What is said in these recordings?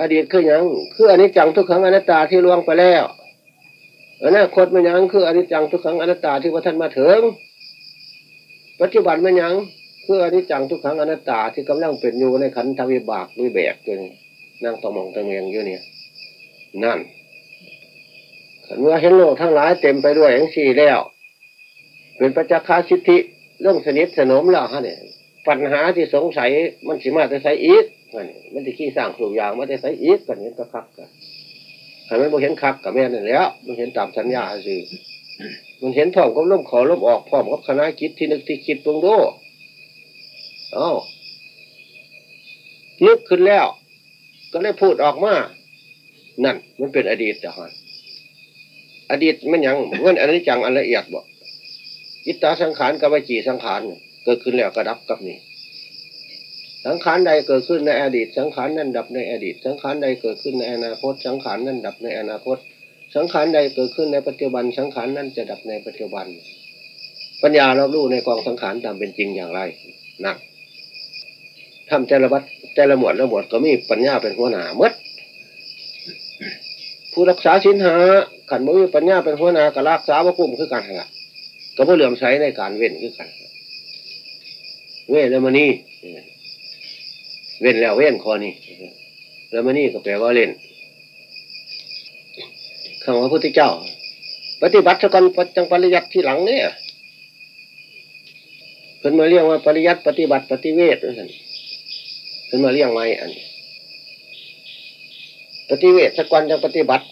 อดีตคือยังคืออนิจจังทุกขังอนัตตาที่ล่วงไปแล้วอนาคตมันยังคืออนิจจังทุกขังอนัตตาที่พระท่านมาถึง ปัจจุบันมันยังคืออนิจจังทุกขังอนัตตาที่กำลังเป็นอยู่ในขันธวิบากวิแบกตัวนี้นั่งตอมองตะเมียงอยู่เนี่ย นั่นเมื่อเห็นโลกทั้งหลายเต็มไปด้วยอย่างสี่แล้ว เป็นปัจจักาสิทธิเรื่องสนิทสนมแล้วฮะเนี่ยปัญหาที่สงสัยมันสิมาจะใส่อีก มันจะขี้สร้างสูบยางมันจะใส่อีกกันเห็นก็คักกันถ้าไม่เห็นคักกับแม่นั่นแล้วมันเห็นตามสัญญาสิมันเห็นพร้อมกับล้มขอล้มออกพร้อมกับคณะคิดที่นึกที่คิดตรงโดอ้าวนึกขึ้นแล้ว ก็เลยพูดออกมา นั่น มันเป็นอดีตจ้ะฮะอดีตมันยังเมื่ออันนี้จังอันละเอียดบอกอิตตาสังขารกับวิจีสังขารเกิดขึ้นแล้วกระดับกับนี่ สังขารใดเกิดขึ้นในอดีต สังขารนั้นดับในอดีต สังขารใดเกิดขึ้นในอนาคต สังขารนั้นดับในอนาคต สังขารใดเกิดขึ้นในปัจจุบัน สังขารนั้นจะดับในปัจจุบัน ปัญญาเรารู้ในกองสังขารตามเป็นจริงอย่างไรนักทำแต่ละวัดแต่ละหมวดละหมวดก็มีปัญญาเป็นหัวหน้ามดผู้รักษาสินหาขันบ่มีปัญญาเป็นหัวหน้าก็รักษาพระพุ่มคือกันละก็เพื่อเหลื่อมใช้ในการเว้นคือกันเว้นแล้วมานี่ เว้นแล้วเว้นคอนี่แล้วมานี่ก็แปลว่าเล่นคำว่าพุทธเจ้า ปฏิบัติสกันจังปริยัติที่หลังเนี่ยเพิ่นมาเรียกว่าปริยัติปฏิบัติปฏิเวทนั่นเพิ่นมาเรียกไงอันปฏิเวทสกันจังปฏิบัติ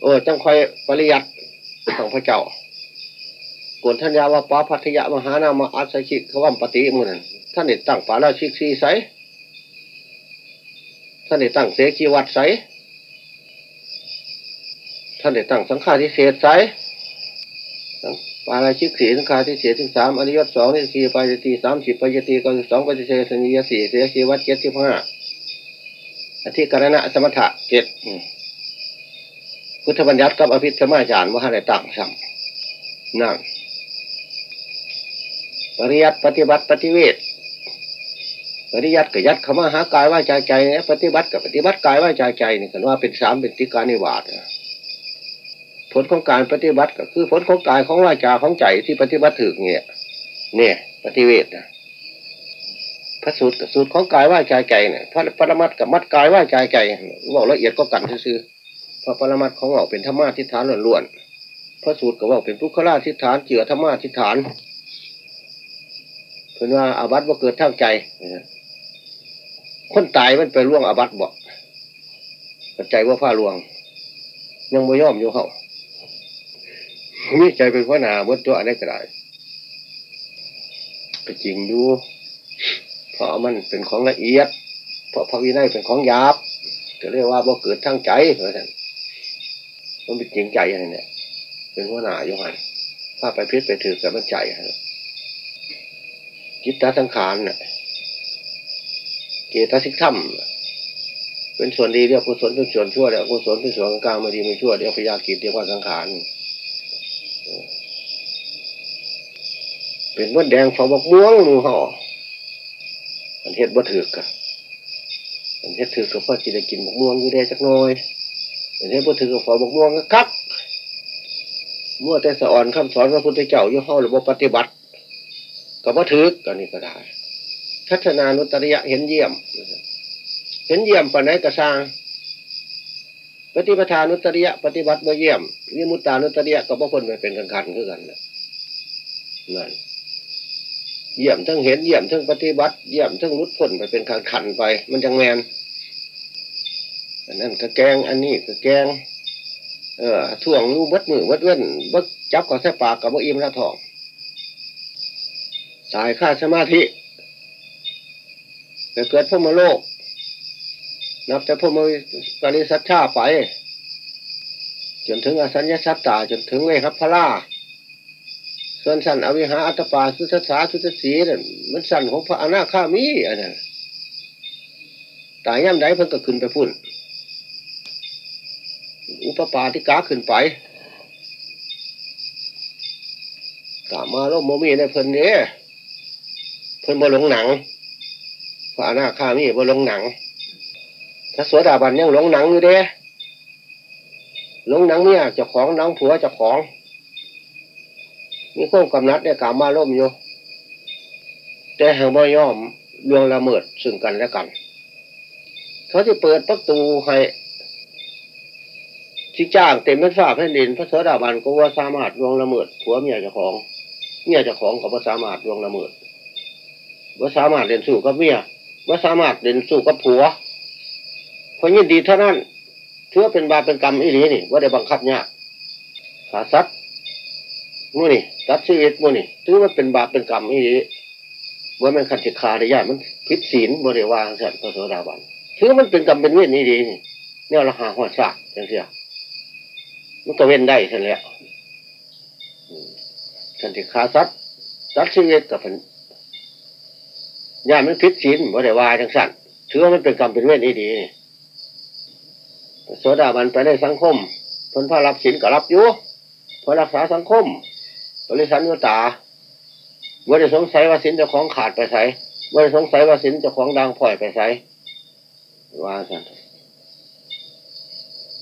โอ้จังคอยปริยัติของพระเจ้ากวนท่านยาวาปาพัทยามหานามาอัศชิขวัมปฏิมุนัน ท่านเด็ตั้งปาราชิกซีไซท่านเด็ตั้งเสกีวัดไซท่านเด็ตั้งสังฆาทิเศษไซปาราชิกสีสังฆาทิเศษสิบสามอนิยตสองนิสีปายตีสามสิบปายตีก็สิบสองปฏิเสธนิยสี่เสกีวัดเจ็ดสิบห้าอธิการณะสมถะเจ็ดพุทธบัญญัติกับอภิธรรมาจารย์ว่าอะไรต่างสั่งนั่งปริยัติปฏิบัติปฏิเวท ปริยัติกับยัดเข้ามาหากายว่าใจใจเนี่ยปฏิบัติกับปฏิบัติกายว่าใจใจนี่กันว่าเป็นสามเป็นติการนิวาสผลของการปฏิบัติก็คือผลของกายของว่าจาของใจที่ปฏิบัติถึงเนี่ย เนี่ย ปฏิเวทนะพระสูตรกับสูตรของกายว่าใจใจเนี่ยพระปรมัตกับมัดกายว่าใจใจบอกละเอียดก็กันซื่อพระปรมัตของเราเป็นธรรมะทิฏฐานล้วนๆพระสูตรก็ว่าเป็นพุคราทิฏฐานเจือธรรมะทิฏฐานเพื่อนว่าอาบัติว่าเกิดทั้งใจ คนตายมันไปล่วงอาบัตบอกปัจจัยว่าผ้าลวง ยังไม่ย่อมอยู่เขามีใจเป็นพ่อนาเมื่อตัวอันนี้ก็ได้ไปจริงดูเพราะมันเป็นของละเอียด เพราะพระวินัยเป็นของหยาบจะเรียกว่าบ่เกิดทั้งใจเหมือนกันมันเป็นจริงใจอะไรเนี่ย เป็นหัวหน้าอยู่หันถ้าไปพิษไปถือกับมันใจฮะจิตตสังขารน่ะ เกตสิกธรรมเป็นส่วนดีเรียกกุศลเป็นส่วนชั่วเรียกกุศลเป็นส่วนกลางม่ดีไม่ชั่วเรียกพยากิจเรียกว่าสังขารเป็นวัดแดงฝาบกม่วงมูห่อมันเฮ็ดบ่ถือกะมันเฮ็ดถือกับพ่อจิได้กินบกม่วงอยู่ได้จักน้อยมันเฮ็ดบ่ถือกับฝาบกม่วงก็คักเมื่อแต่สอนคำสอนพระพุทธเจ้าอยู่ห้อหรือว่าปฏิบัติ ก็บ่ถือกันนี่ก็ได้ ทัศนานุตริยะเห็นเยี่ยม เห็นเยี่ยมปานไหนกระสร้างปฏิปทานุตริยะปฏิบัติบ่เยี่ยมวิมุตตานุตริยะก็บ่พ้นไปเป็นกันกันคือกันนั่นเยี่ยมทั้งเห็นเยี่ยมทั้งปฏิบัติเยี่ยมทั้งรุดพ้นไปเป็นขันขันไป มันจังแมนอันนั้นก็แกงอันนี้ก็แกง เออท่วงรู้บัดมือบัดเว้นบัดจับกับแท่ปากกับบ่อิ่มละทองสายค่าสมาธิ เกิดพมโลก นับแต่พมปริสัทธาไป จนถึงอสัญญาสัตตา จนถึงเวหัพพลาส่วนสันอวิหาอัตปาสุทธาสุทศีนั่นมันสันของพระอนาคามีอันนั้นตายย่ำใดเพิ่งก็ขึ้นไปพุ่น อุปปาทิกาขึ้นไปกามาโลโมมีในเพิ่นเนี่ยเพิ่นบ่ลงหนัง พระอนาคามีบ่ลงหนังพระสวสดาบันยังหลงหนังอยู่เด้หลงหนังเนี่ยเจ้าของหนังผัวเจ้าของ มีข้อกำนัดเนี่ยกามาล่มอยู่แต่หางบ่ย่อมลวงละเมิดซึ่งกันและกัน เขาที่เปิดประตูให้ที่จ้างเต็มเป็นฝ้าแผ่นดินพระสวสดาบันก็ว่าสามารถลวงละเมิดผัวเมียเจ้าของเมียเจ้าของก็ว่าสามารถลวงละเมิดว่าสามารถเรียนสู้กับเมีย ว่าสามารถเรียนสู้กับผัวเพราะยินดีเท่านั้นเถือว่าเป็นบาปเป็นกรรมอีนี้นี่ว่าได้บังคับเนี่ยขาซัดมูนี่ตัดชีวิตมูนี่ถือว่าเป็นบาปเป็นกรรมอีนี้ว่ามันขัดจิตขาได้ยากมันผิดศีลบริวารสัตว์พระโสดาบันถือมันเป็นกรรมเป็นเวทนี่ดีนี่เนี่ยเราหาหัวซากจังเสียมันก็เว้นได้ทันแล้วขันจิตขาซัดตัดชีวิตกับเป็น ญามันผิดศีลบริวารจังสัตว์ถือว่ามันเป็นกรรมเป็นเวทนี่ดีโสดาบันไปในสังคมผลพระรับศีลก็รับอยู่พอรักษาสังคม บริสันยุตาว่าจะสงสัยว่าสินเจ้าของขาดไปใส่ว่าจะสงสัยว่าสินเจ้าของดังพ่อยไปใส่ว่าสัน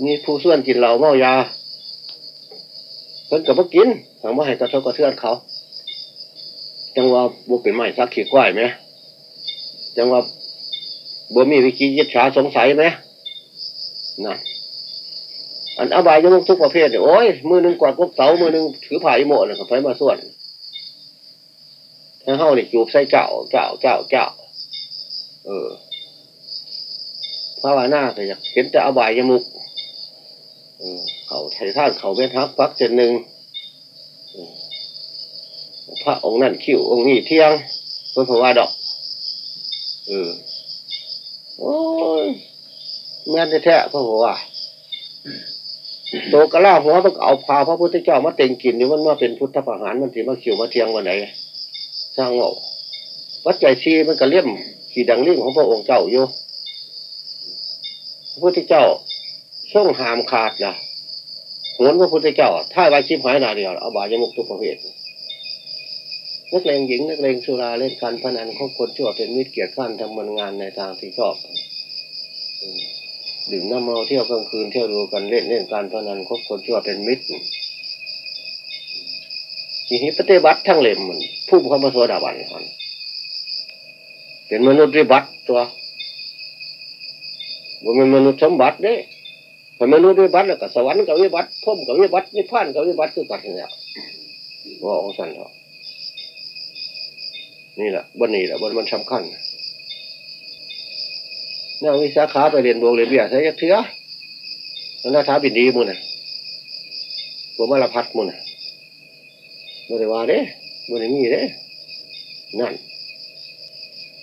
มีผู้ส่วนกินเหล้าเมายาเพิ่นกับพกินถามว่าให้กระทบกระเทือนเขา จังว่าบุเป็นไม้ซักขีดควายไหม จังว่าบ่มีวิกิยิจฉาสงสัยไหมนะอันอบายยมุกทุกประเภทเนี่ยโอ้ยมือหนึ่งกวาดกบเสามือหนึ่งถือผ่าอิโมะเนี่ยเขาไปมาส่วนถ้าเฮาเนี่ยจูบใส่เจ้าเจ้าเจ้าเจ้าเออพระวานาก็อยากเห็นแต่อบายยมุกเออเขาไทยท่านเขาเป็นทักพักเจนหนึ่งพระองค์นั่นคิ้วองค์นี้เที่ยงเพื่อพระว่าดอก ออโอ้ยแม่นแท้ๆพระว่าโตกระลาหัวมันเอาพาพระพุทธเจ้ามาเต็งกินนี่มันมาเป็นพุทธประหารมันถือมาเขิวมาเทียงวันไหนสร้างโง่วัดใจชีมันก็เลี่ยมขี่ดังเลี่ยมของพระองค์เจ้าอยู่พระพุทธเจ้าช่องหามขาดนะโหนพระพุทธเจ้าถ้าไว้ชิบหายนาเดียวเอาบาจมุกทุกประเภท นักเลงหญิงนักเลงสุราเล่นการพนันของคนชั่วเป็นมิตรเกียรติข้านทำมันงานในทางที่ชอบดื่มน้ำเมาเที่ยวกลางคืนเที่ยวดูกันเล่นเล่นการพนันคบคนชั่วเป็นมิตรทีนี้ปฏิบัติทั้งเล่มมันผู้เข้ามาโสดาบันมันเป็นมนุษย์วิบัติตัวว่ามันมนุษย์สมบัติเด้พอมนุษย์วิบัติแล้วก็สวรรค์กับวิบัติพุ่มกับวิบัตินิพพานกับวิบัติคือกันเนี่ยว่าองสันเถอะ นี่แหละบนนี้แหละบนมันสำคัญเนี่ยวิสาขาไปเรียนดวงเรียนเบียใช้ยักเถื่อแล้วนาท้าบินดีมุนน่ะบัวมาลพัดมุนน่ะบริวารเด้บริมีเด้นั่น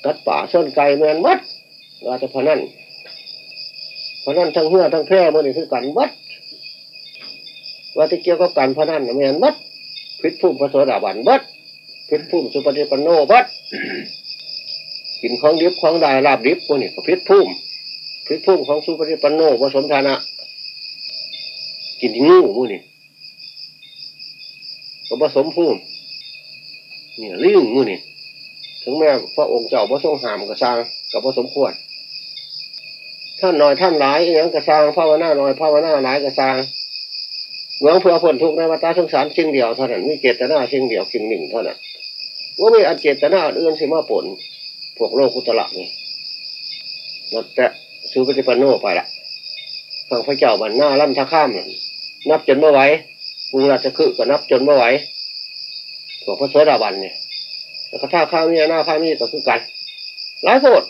กัดป่าส้นไก่เมือนวัดราชพนันพนันทั้งเหื่อทั้งแพร่มันนี่คือกันวัดว่าที่เกี่ยวกับการพนันเมือนวัดพิษพุ่มพระโสดาบันวัด พิษพุ่มสุปฏิปันโนวัดกินของดิบของได้ลาบดิบพวกนี้ก็พิษพุ่มพิษพุ่มของสุปฏิปันโนผสมฐานะกินงูมูนี่ก็ผสมพุ่มเนี่ยลิ้งมูนี่ถึงแม้พระองค์เจ้าพระทรงหามกระซังกับผสมควรท่านน้อยท่านหลายอย่างกระซังภาวนาน้อยภาวนาหลายกระซังหวังเพื่อผลทุกในวัฏสงสารสิ่งเดียวเท่านั้นมีเจตนาสิ่งเดียวสิ่งหนึ่งเท่านั้น ว่ามีอันเจตนาอันอื่นสิมาผลพวกโลกุตละนี่นับแต่ซื้อปฏิปันโนไปละฟังพระเจ้าบันหน้าล่ำท่าข้ามนับจนเมื่อไหวกรุงราชคือก็นับจนเมื่อไหวพวกพระโสดาบันเนี่ยแล้วก็ท่าข้ามนี่หน้าข้ามนี่ก็คือกันหลายโทษ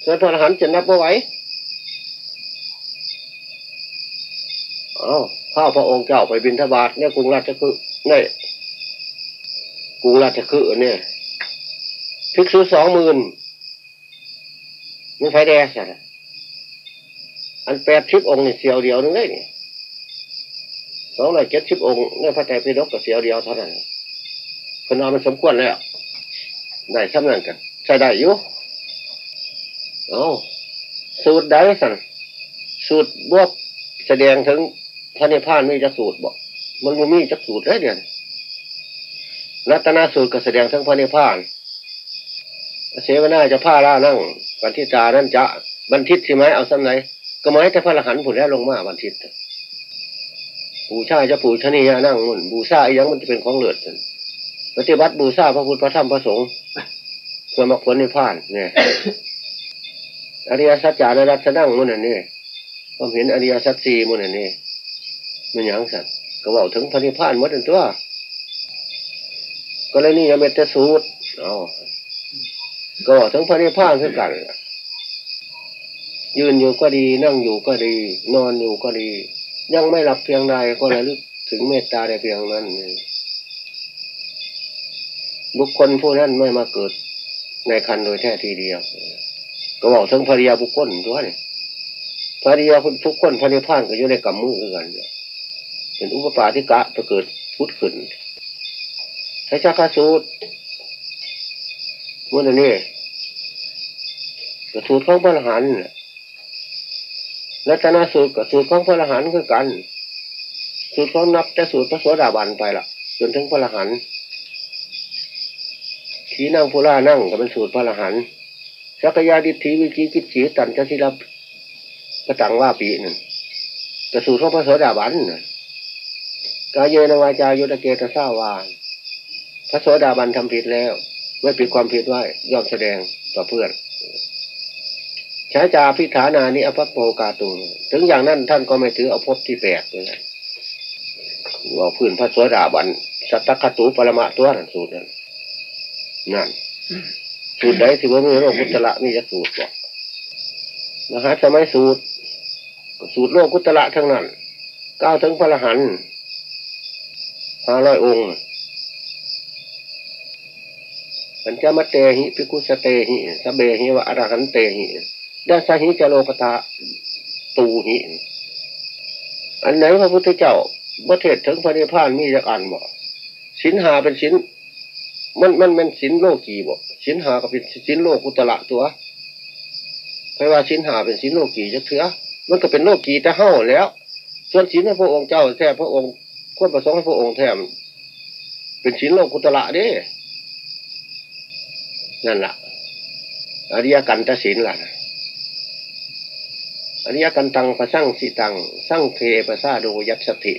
เสือทหารจะนับเมื่อไหวอ้าวข้าพระองค์เจ้าไปบินทบาทเนี่ยกรุงราชคือเนี่ย กรุงราชคือเนี่ยภิกษุสองหมื่นมีไฟแดงใช่ไหมอันแปดชิบองค์นี่เสียวเดียวนึงได้นี่สองร้อยเจ็ดชิบองค์เนี่ยพระใจพิรกกับเสียวเดียวเท่านั้นคนเอามันสมควรแล้วได้ซ้ำนั่นกันใช้ได้อยู่เอาสูตรได้สั่นสูตรบวกแสดงถึงพระนิพพานมีจะสูตรบอกมันมีจะสูตรได้เดียน รัตนสูตรก็แสดงทั้งพระนิพพาน เสวนาจะผ้าล่านั่งบันทิตานั่นจะบันทิตใช่ไหมเอาซ้ำไหนก็ไม้แต่พระรหันผุนแล้วลงมาบันทิตบูชาจะปูชนียนั่งมุ่นบูชาอียังมันจะเป็นของเลือดปฏิบัติบูชาพระพุทธพระธรรมพระสงฆ์เพื่อมาผลในพานเนี่ยอริยสัจจาระรัตนั่งมุ่นนี่ความเห็นอริยสัจสี่มุ่นนี่มันยังสัตว์ก็บอกถึงพระนิพพานหมดตัว ก็เลยนี่ยเป็นแต่สูตรอ๋อก็บอกถึงพระนิพพานคือกัน ยืนอยู่ก็ดีนั่งอยู่ก็ดี นอนอยู่ก็ดี ยังไม่หลับเพียงใดก็ระลึกถึงเมตตาได้เพียงนั้นบุคคลผู้นั้นไม่มาเกิดในคันโดยแท้ทีเดียว ก็บอกถึงภริยาบุคคลด้วยภริยาทุกคนพระนิพพานก็อยู่ในกำมือกันเป็นอุปปาทิกะไปเกิดพุทธขึ้น ใช้ชักสูตรมื่อนี้กระสูตรของพระอรหันต์รัตนสูตรกับสูตรของพระอรหันต์คือกัน สูตรของนับแต่สูตรพระโสดาบันไปละจนถึงพระอรหันต์ขีนั่งพุรานั่งก็เป็นสูตรพระอรหันต์สักยาดิถีวิจิกิจสีตันจะสิรับกระตังว่าปีนึ่งกระสูตรของพระโสดาบันกายเยนวาจายุตเกตสาวาน พระโสดาบันทำผิดแล้ว ไม่ปิดความผิดไว้ยอมแสดงต่อเพื่อนใช้จาพิฐานานิอภัพโปกาตุงถึงอย่างนั้นท่านก็ไม่ถือเอาพที่แปดเลยว่าพื้นพระโสดาบันสัตตคตุปรมาตัวนั่นสูตรนั้นนั่นสูตรใดที่ว่ามีโรคกุตละมีจะสูตรบอกนะฮะสมัยสูตร สูตรโลกกุตละทั้งนั้นก้าวถึงพระรหันห้าร้อยองค์ ปัญจมเตหิพิกุสเตหิสเบหิวะอรหันเตหิดาสหิจโลกตาตูหิอันไหนพระพุทธเจ้าเมื่เทศถึงพระนิพพานมีจะอ่านบ่สินหาเป็นสินมันมันเป็นสินโลกีบ่สินหาก็เป็นสินโลกุตละตัวไม่ว่าสินหาเป็นสินโลกีจะเถือมันก็เป็นโลกีแต่เห่าแล้ว ส่วนสินให้พระองค์เจ้าแท้พระองค์ควรประสงค์ให้พระองค์แท้เป็นสินโลกุตละเด้ นั่นแหละอริยกันตศินล่ะอริยกันตังประสั่งสิตังสั่งเทประซาโดยัตสติ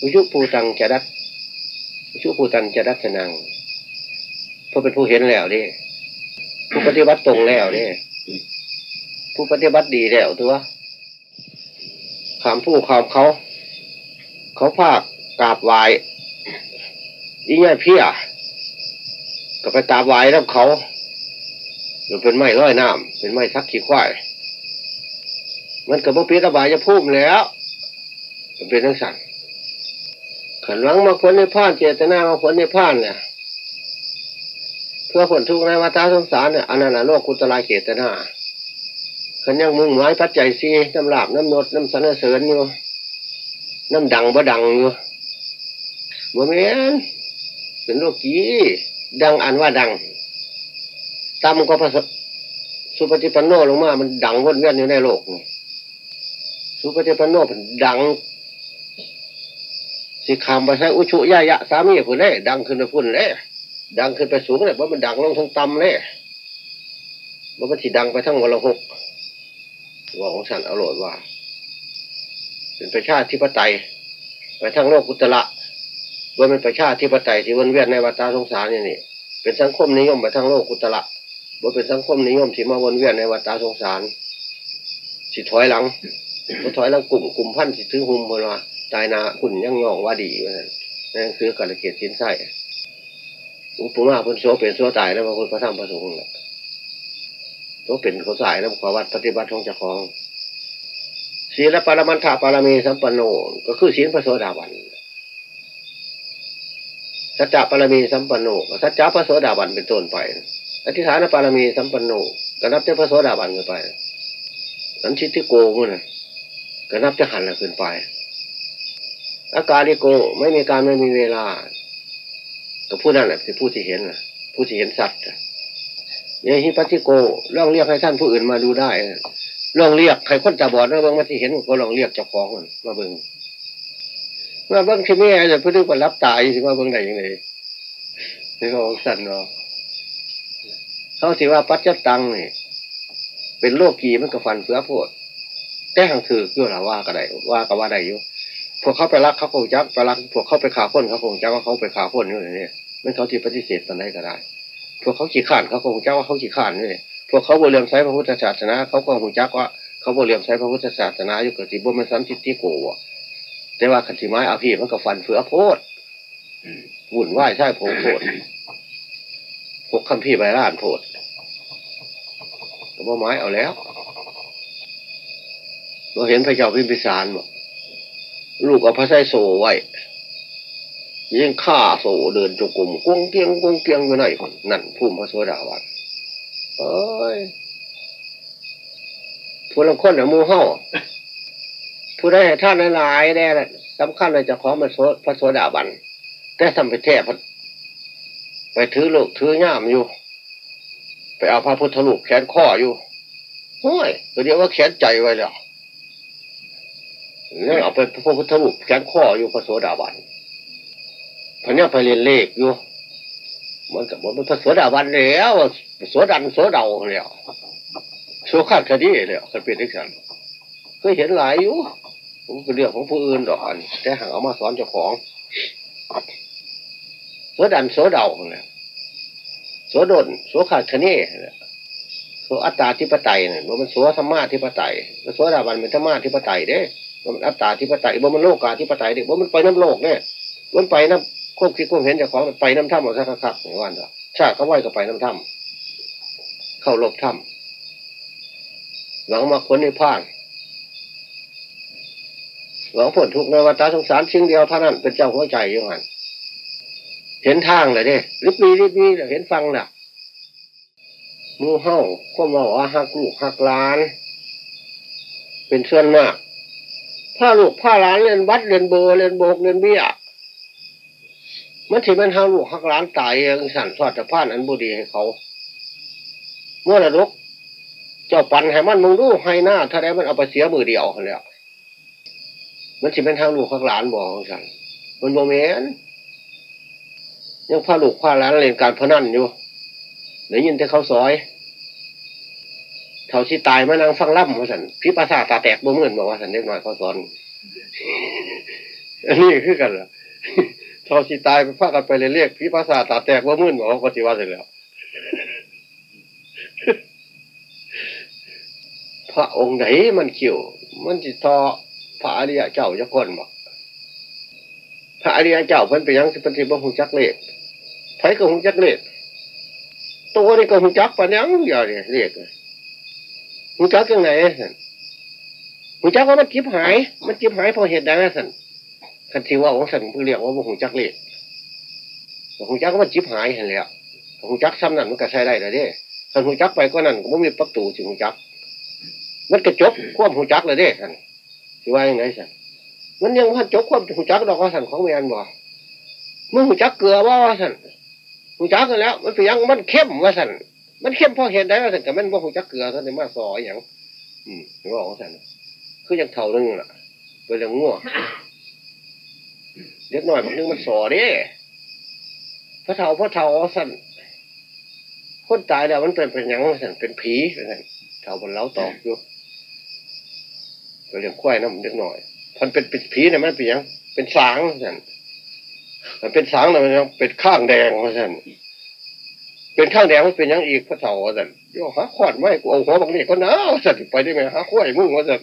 อุชุภูตังจะดัดอุชุภูตังจะดัชนังเพราะเป็นผู้เห็นแล้วนี่ผู้ปฏิบัติตรงแล้วนี่ผู้ปฏิบัติดีแล้วตัวขามผู้ขามเขา เขาภาคกราบไหวยิ่งใหญ่เพี้ย ก็ไปตาไว้แล้วเขาหรือเป็นไม้ร้อยน้ำเป็นไม้ทักขี้ควาย มันกับพวกพีระบายจะพุ่มแล้วมันเป็นทั้งสั่งขันหลังมาคนในผ่านเจตนามาคนในผ่านเนี่ย เพื่อผลทุกข์ในวัฏสงสารเนี่ยอนนั้นโลกกุตลาเจตนาขันยังมุ่งหมายพัดใจซีน้ำหลาบน้ำนดน้ำสันเสริญอยู่น้ำดังบ่ดังอยู่บ่แม่นเป็นโลกี ดังอันว่าดังตามก็พระสุปฏิปันโนลงมา มันดังวนเวียนอยู่ในโลกนี่สุปฏิปันโนเป็นดัง สิขามไปใช้อุชุยายะสามีคนเล่ดังขึ้นไปพุ่นเล่ดังขึ้นไปสูงเลยเพราะมันดังลงทั้งต่ำเลยว่ามันสิดังไปทั้งวันละหกว่าของสันอรรถว่า เป็นประชาธิปไตยไปทั้งโลกกุตละ ว่าเป็นประชาธิปไตยที่วนเวียนในวัฏสงสารนี่นี่ เป็นสังคมนิยมไปทั้งโลกกุตละว่าเป็นสังคมนิยมที่มาวนเวียนในวัฏสงสาร สิถอยหลังก็ถอยหลังกลุ่มกลุ่มพันสิถือหุมบนว่าตายนาคุณยังงองว่าดีนั่นคือกรเกียดสินไส้อุปมาพุนโซเป็นโซตายแล้วพระพุทธพระธรรมพระสงฆ์แหละโซเป็นเขาสายน้ำขวัดปฏิบัติของเจ้าของศีลปรมันถาปรมีสัมปันโนก็คือศีลพระโสดาบัน สัจจะปรมีสัมปันโนสัจจะพระโสดาบันเป็นต้นไป อธิษฐานปรมีสัมปันโนก็นับจะพระโสดาบันขึ้นไปนั้นชิดที่โกงนะก็นับจะหันละขึ้นไป อาการที่โกไม่มีการไม่มีเวลาก็ผู้นั้นแหละคือผู้ที่เห็นนะผู้ที่เห็นสัตว์เนี่ยฮิปัติโกลองเรียกให้ท่านผู้อื่นมาดูได้ลองเรียกใครคนตาบอดนะเบิ้งมาที่เห็นก็ลองเรียกเจ้าของมาเบิ้ง มาบิ้งที่แม่จะเพื่อรับตายสิว่าบิ้งไหนยังไงนี่ก็สั่นเนาะเขาสิว่าปัจจตังนี่เป็นโลกีมันก็ฟันเฟือโพดแต่หังถืออยู่หรอว่าก็ได้ว่าก็ว่าได้อยู่พวกเขาไปรักเขาคงจักไปรักพวกเขาไปขาพ้นเขาคงจักว่าเขาไปขาพ้นอยู่นี่ไม่เขาที่ปฏิเสธมันได้ก็ได้ พวกเขาขี้ข้านเขาคงจักว่าเขาขี้ข้านนี่พวกเขาบริเวณใช้พระพุทธศาสนา เขาก็คงจักว่าเขาบริเวณใช้พระพุทธศาสนาอยู่กับที่บ่มันสันติติโก แต่ว่าขันธิไม้อาภีมันก็ฟันเฟือโพดวุ่นวายใช่โผโพดพวกคำพี่ใบร้านโพดก็บ่ไม้เอาแล้วเราเห็นพระเจ้าพิมพิสารบอกลูกเอาพระไส้โซไว้ยิ่งฆ่าโซเดินจงกรมกวงเกียงกวงเกียงอยู่ไหนคนนั่นภูมิพระโสดาวันเอ้ยผู้ลังคนเนี่ยมูเห่า ผู้ได้ท่านหลายแน่สำคัญเลยจะขอมาโซพระโสดาบัน แต่ทำไปแทบไปถือลูกถือย่ามอยู่ ไปเอาพระพุทธลูกแขนข้ออยู่โอ้ยตัวเดียวว่าแขนใจไว้แล้วเนี่ยเอาไปพระพุทธรูปแขนข้ออยู่พระโสดาบันพระเนี่ยไปเรียนเลขอยู่มันกับมันพระโสดาบันแล้วโสดันโสดาแล้วโสขาดคดีแล้วคันเป็นที่สันเคยเห็นหลายอยู่ ผมเป็นเรื่องของผู้อื่นดอกอันแต่หาเอามาสอนเจ้าของโสดันโสเดาเนี่ยโสดนโสขาดคดีโสอัตตาธิปไตยเนี่ยมันโสธรรมะธิปไตยโสดาบันเป็นธรรมะธิปไตยเด้มันอัตตาธิปไตยบ่มันโลกาธิปไตยเด็กบ่มันไปน้ำโลกเนี่ยมันไปน้ำควบคิดควบเห็นจากของไปน้ำถ้ำเอาสักคักในวันเถอะชาติเขาไหวก็ไปน้ำถ้ำเข้าลบถ้ำหลังมาค้นในพาน หลังผลทุกในวัฏสงสารชิ้งเดียวเท่านั้นเป็นเจ้าหัวใจยังไงเห็นทางเลยเด้ริบรีริบรีเห็นฟังน่ะมูเฮ้าก็มาว่าหักลูกหักล้าน เป็นเชื่อนมากผ้าลูกผ้าล้านเรียนวัดเรียนเบอร์เรียนโบกเรียนเบี้ยมันถือเป็นห้าลูกหักล้านตายเองสั่นสอดจะพานอันบุดีให้เขาเมื่อระดกเจ้าปันให้มันมึงรู้ให้หน้าถ้าได้มันเอาไปเสียมือเดียวแล้ว มันถือเป็นห้าลูกหักล้านบอกสั่นมันโมเมนยังผ้าลูกผ้าล้านเรียนการพนันอยู่เดี๋ยวยินแต่เขาซอยเท่าที่ตายมานั่งฟังล่ำว่าสันพี่ภาษาตาแตกบ่เหมือนบอกว่าสันเล็กน้อยเขาสอนอันนี้คือกันเหรอเท่าที่ตายไปพากันไปเลยเรียกพี่ภาษาตาแตกบ่เหมือนบอกว่าก็สิว่าเสร็จแล้วพระองค์ไหนมันเกี่ยว มันจิตทอ พระอริยเจ้าจะคนบอกพระอริยเจ้าเพิ่นไปยังสิปฏิบัติหุจักเลขไผก็หุจักเลขตัวนี้ก็หุจักปะยังอย่างนี้เรียกหูจักยังไงสันหูจักว่ามันจิบหาย มันจิบหายเพอเหตุใดสันคันที่ว่าของสันเพื่อเรียกว่าหูจักเลยหูจักว่ามันจิบหายเห็นแล้วหูจักซ้ำนั่นมันก็ใช้ได้เลยเด้คันหูจักไปก็นั่นก็ไม่มีประตูถึงหูจักมันกระจบควบหูจักเลยเด้ สันที่ว่ายังไงสั่นมันยังพันจบควบหูจักดอกว่าสั่นของแมนบ่เมื่อหูจักเกลือว่าสันหูจักกันแล้ว มันเป็นยังมันเข้มว่าสั่นมันเข้มพอเห็นได้ว่าสั่นกับมันว่าหูจักเกลือท่านในมาสออย่าง อืมหรือว่าสั่นคือยังเท่านึงล่ะเป็นเรื่องง่วเล็กหน้อยบางนึงมันสอเด้พระเท่าพระเท่าสั่นคนตายแล้วมันเป็นเป็นยังสั่นเป็นผีสั่นเท่าบนเล้าตอกอยู่ เป็นเรื่องควายน้ำเล็กหน้อยมันเป็นป็นผีเนี่ยมันเป็นยังเป็นสางสันมันเป็นสางเนี่ยมันยังเป็นข้างแดงสันเป็นข้างแดงมันเป็นยังอีกพระเถาสันโยหาขวดไม่กูเอาหัวบางนี่ก็น้าสันไปได้ไหมหาขวดมึงว่าสัน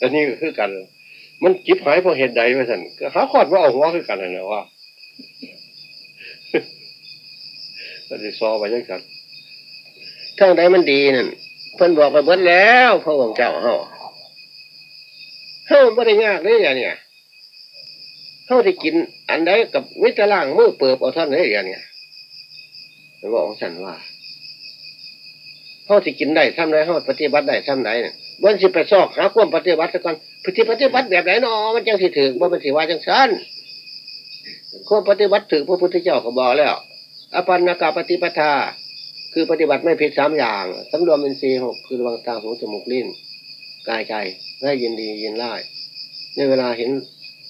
อันนี้ก็คือกัน มันจิบหายเพราะเหตุใดว่าสันหาขวดว่าเอาหัวคือกันนะว่าก็จะซอไปยังกันทางใดมันดีนั่นเพิ่นบอกไปเบิดแล้วพระองค์เจ้าเฮา เฮาไม่ได้ยากเลยอย่างเนี้ยเฮาที่กิน อันใดกับมิตรล่างมือเปิบเอาท่านเลยอย่างเนี้ยหลวงพ่อของฉันว่าเขาที่กินได้ทำไรเขาปฏิบัติได้ทำไรเนี่ยวันสิไปซอกหาความปฏิบัติก่อนปฏิปฏิบัติแบบไหนนอมันจังสิถึงว่ามันสิว่าจังสันความปฏิบัติถึงพระพุทธเจ้าก็บอกแล้วอปันนากาปฏิปทา คือปฏิบัติไม่ผิดสามอย่างสำรวมเป็นสีหกคือระวังตาหูจมูกลิ้นกายใจ ให้ยินดียินไล่ในเวลาเห็น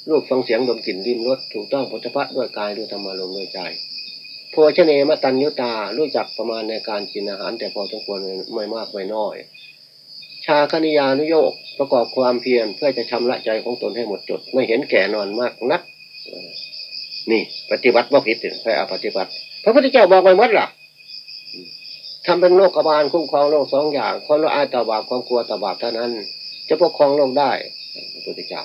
รูปฟังเสียงดมกลิ่นริมรสถูกต้องพุทธพัฒด้วยกายด้วยธรรมารมด้วยใจโภชเนมตัญยุตารู้จักประมาณในการกินอาหาร แต่พอสมควรไม่มากไม่น้อย ชาคณิยานุโยกประกอบความเพียรเพื่อจะชำระใจของตนให้หมดจด ไม่เห็นแก่นอนมากนัก นี่ ปฏิบัติว่าผิดถึงใครเอาปฏิบัติ พระพุทธเจ้าบอกไปหมดล่ะทำเป็นโลกบาลคุ้มครองโลกสองอย่างคนละอายต่อบาปความกลัวต่อบาปเท่านั้น จะปกครองโลกได้พระพุทธเจ้า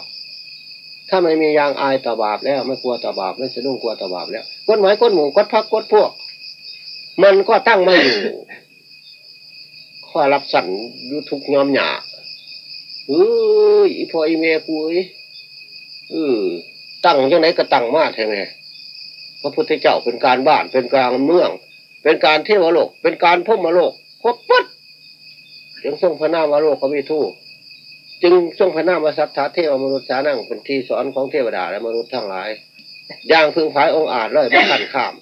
ถ้าไม่มียางอายต่อบาปแล้ว ไม่กลัวต่อบาปไม่สะดุ้งกลัวต่อบาปแล้วกฎหมายกฎหมู่กฎพักกฎพวก มันก็ตั้งไม่อยู่ข้อรับสั่นยุทุกยอมหยาเอ้ยอีพออีเมกูเอ้ยเออตั้งยังไงก็ตั้งมากใช่ไหมพระพุทธเจ้าเป็นการบ้านเป็นการเมือง เป็นการเทวโลก เป็นการพุ่มโลกครบปั๊ดจึงทรงพระนามวโลกเขามีทู่ จึงทรงพระนามวสัทธาเทวมนุษย์สานั่งเป็นที่สอนของเทวดาและมนุษย์ทั้งหลายอย่างพึงพายองค์อาจเลยมาขันข้าม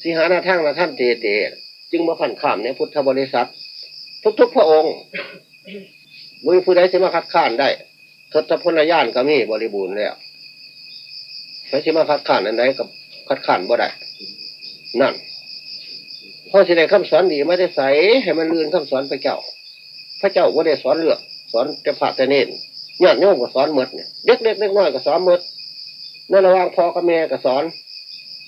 สิหานาทั้งนาท่านเตเตจึงมาขันข้ามในพุทธบริษัท ทุกๆพระองค์มือผู้ใดจะมาคัดค้านได้ทศพลยานก็มีบริบูรณ์แล้วใครจะมาคัดค้านอันไหนกับคัดค้านบ่ได้นั่นเพราะสิได้คำสอนดีไม่ได้ใส่ให้มันลื่นคำสอนพระเจ้า พระเจ้าว่าได้สอนเลือก สอนจะผ่าแต่เน้นญาติโยมก็สอนหมดเนี่ยเด็กเล็กเล็กน้อยก็สอนหมดในระหว่างพ่อกับแม่ก็สอน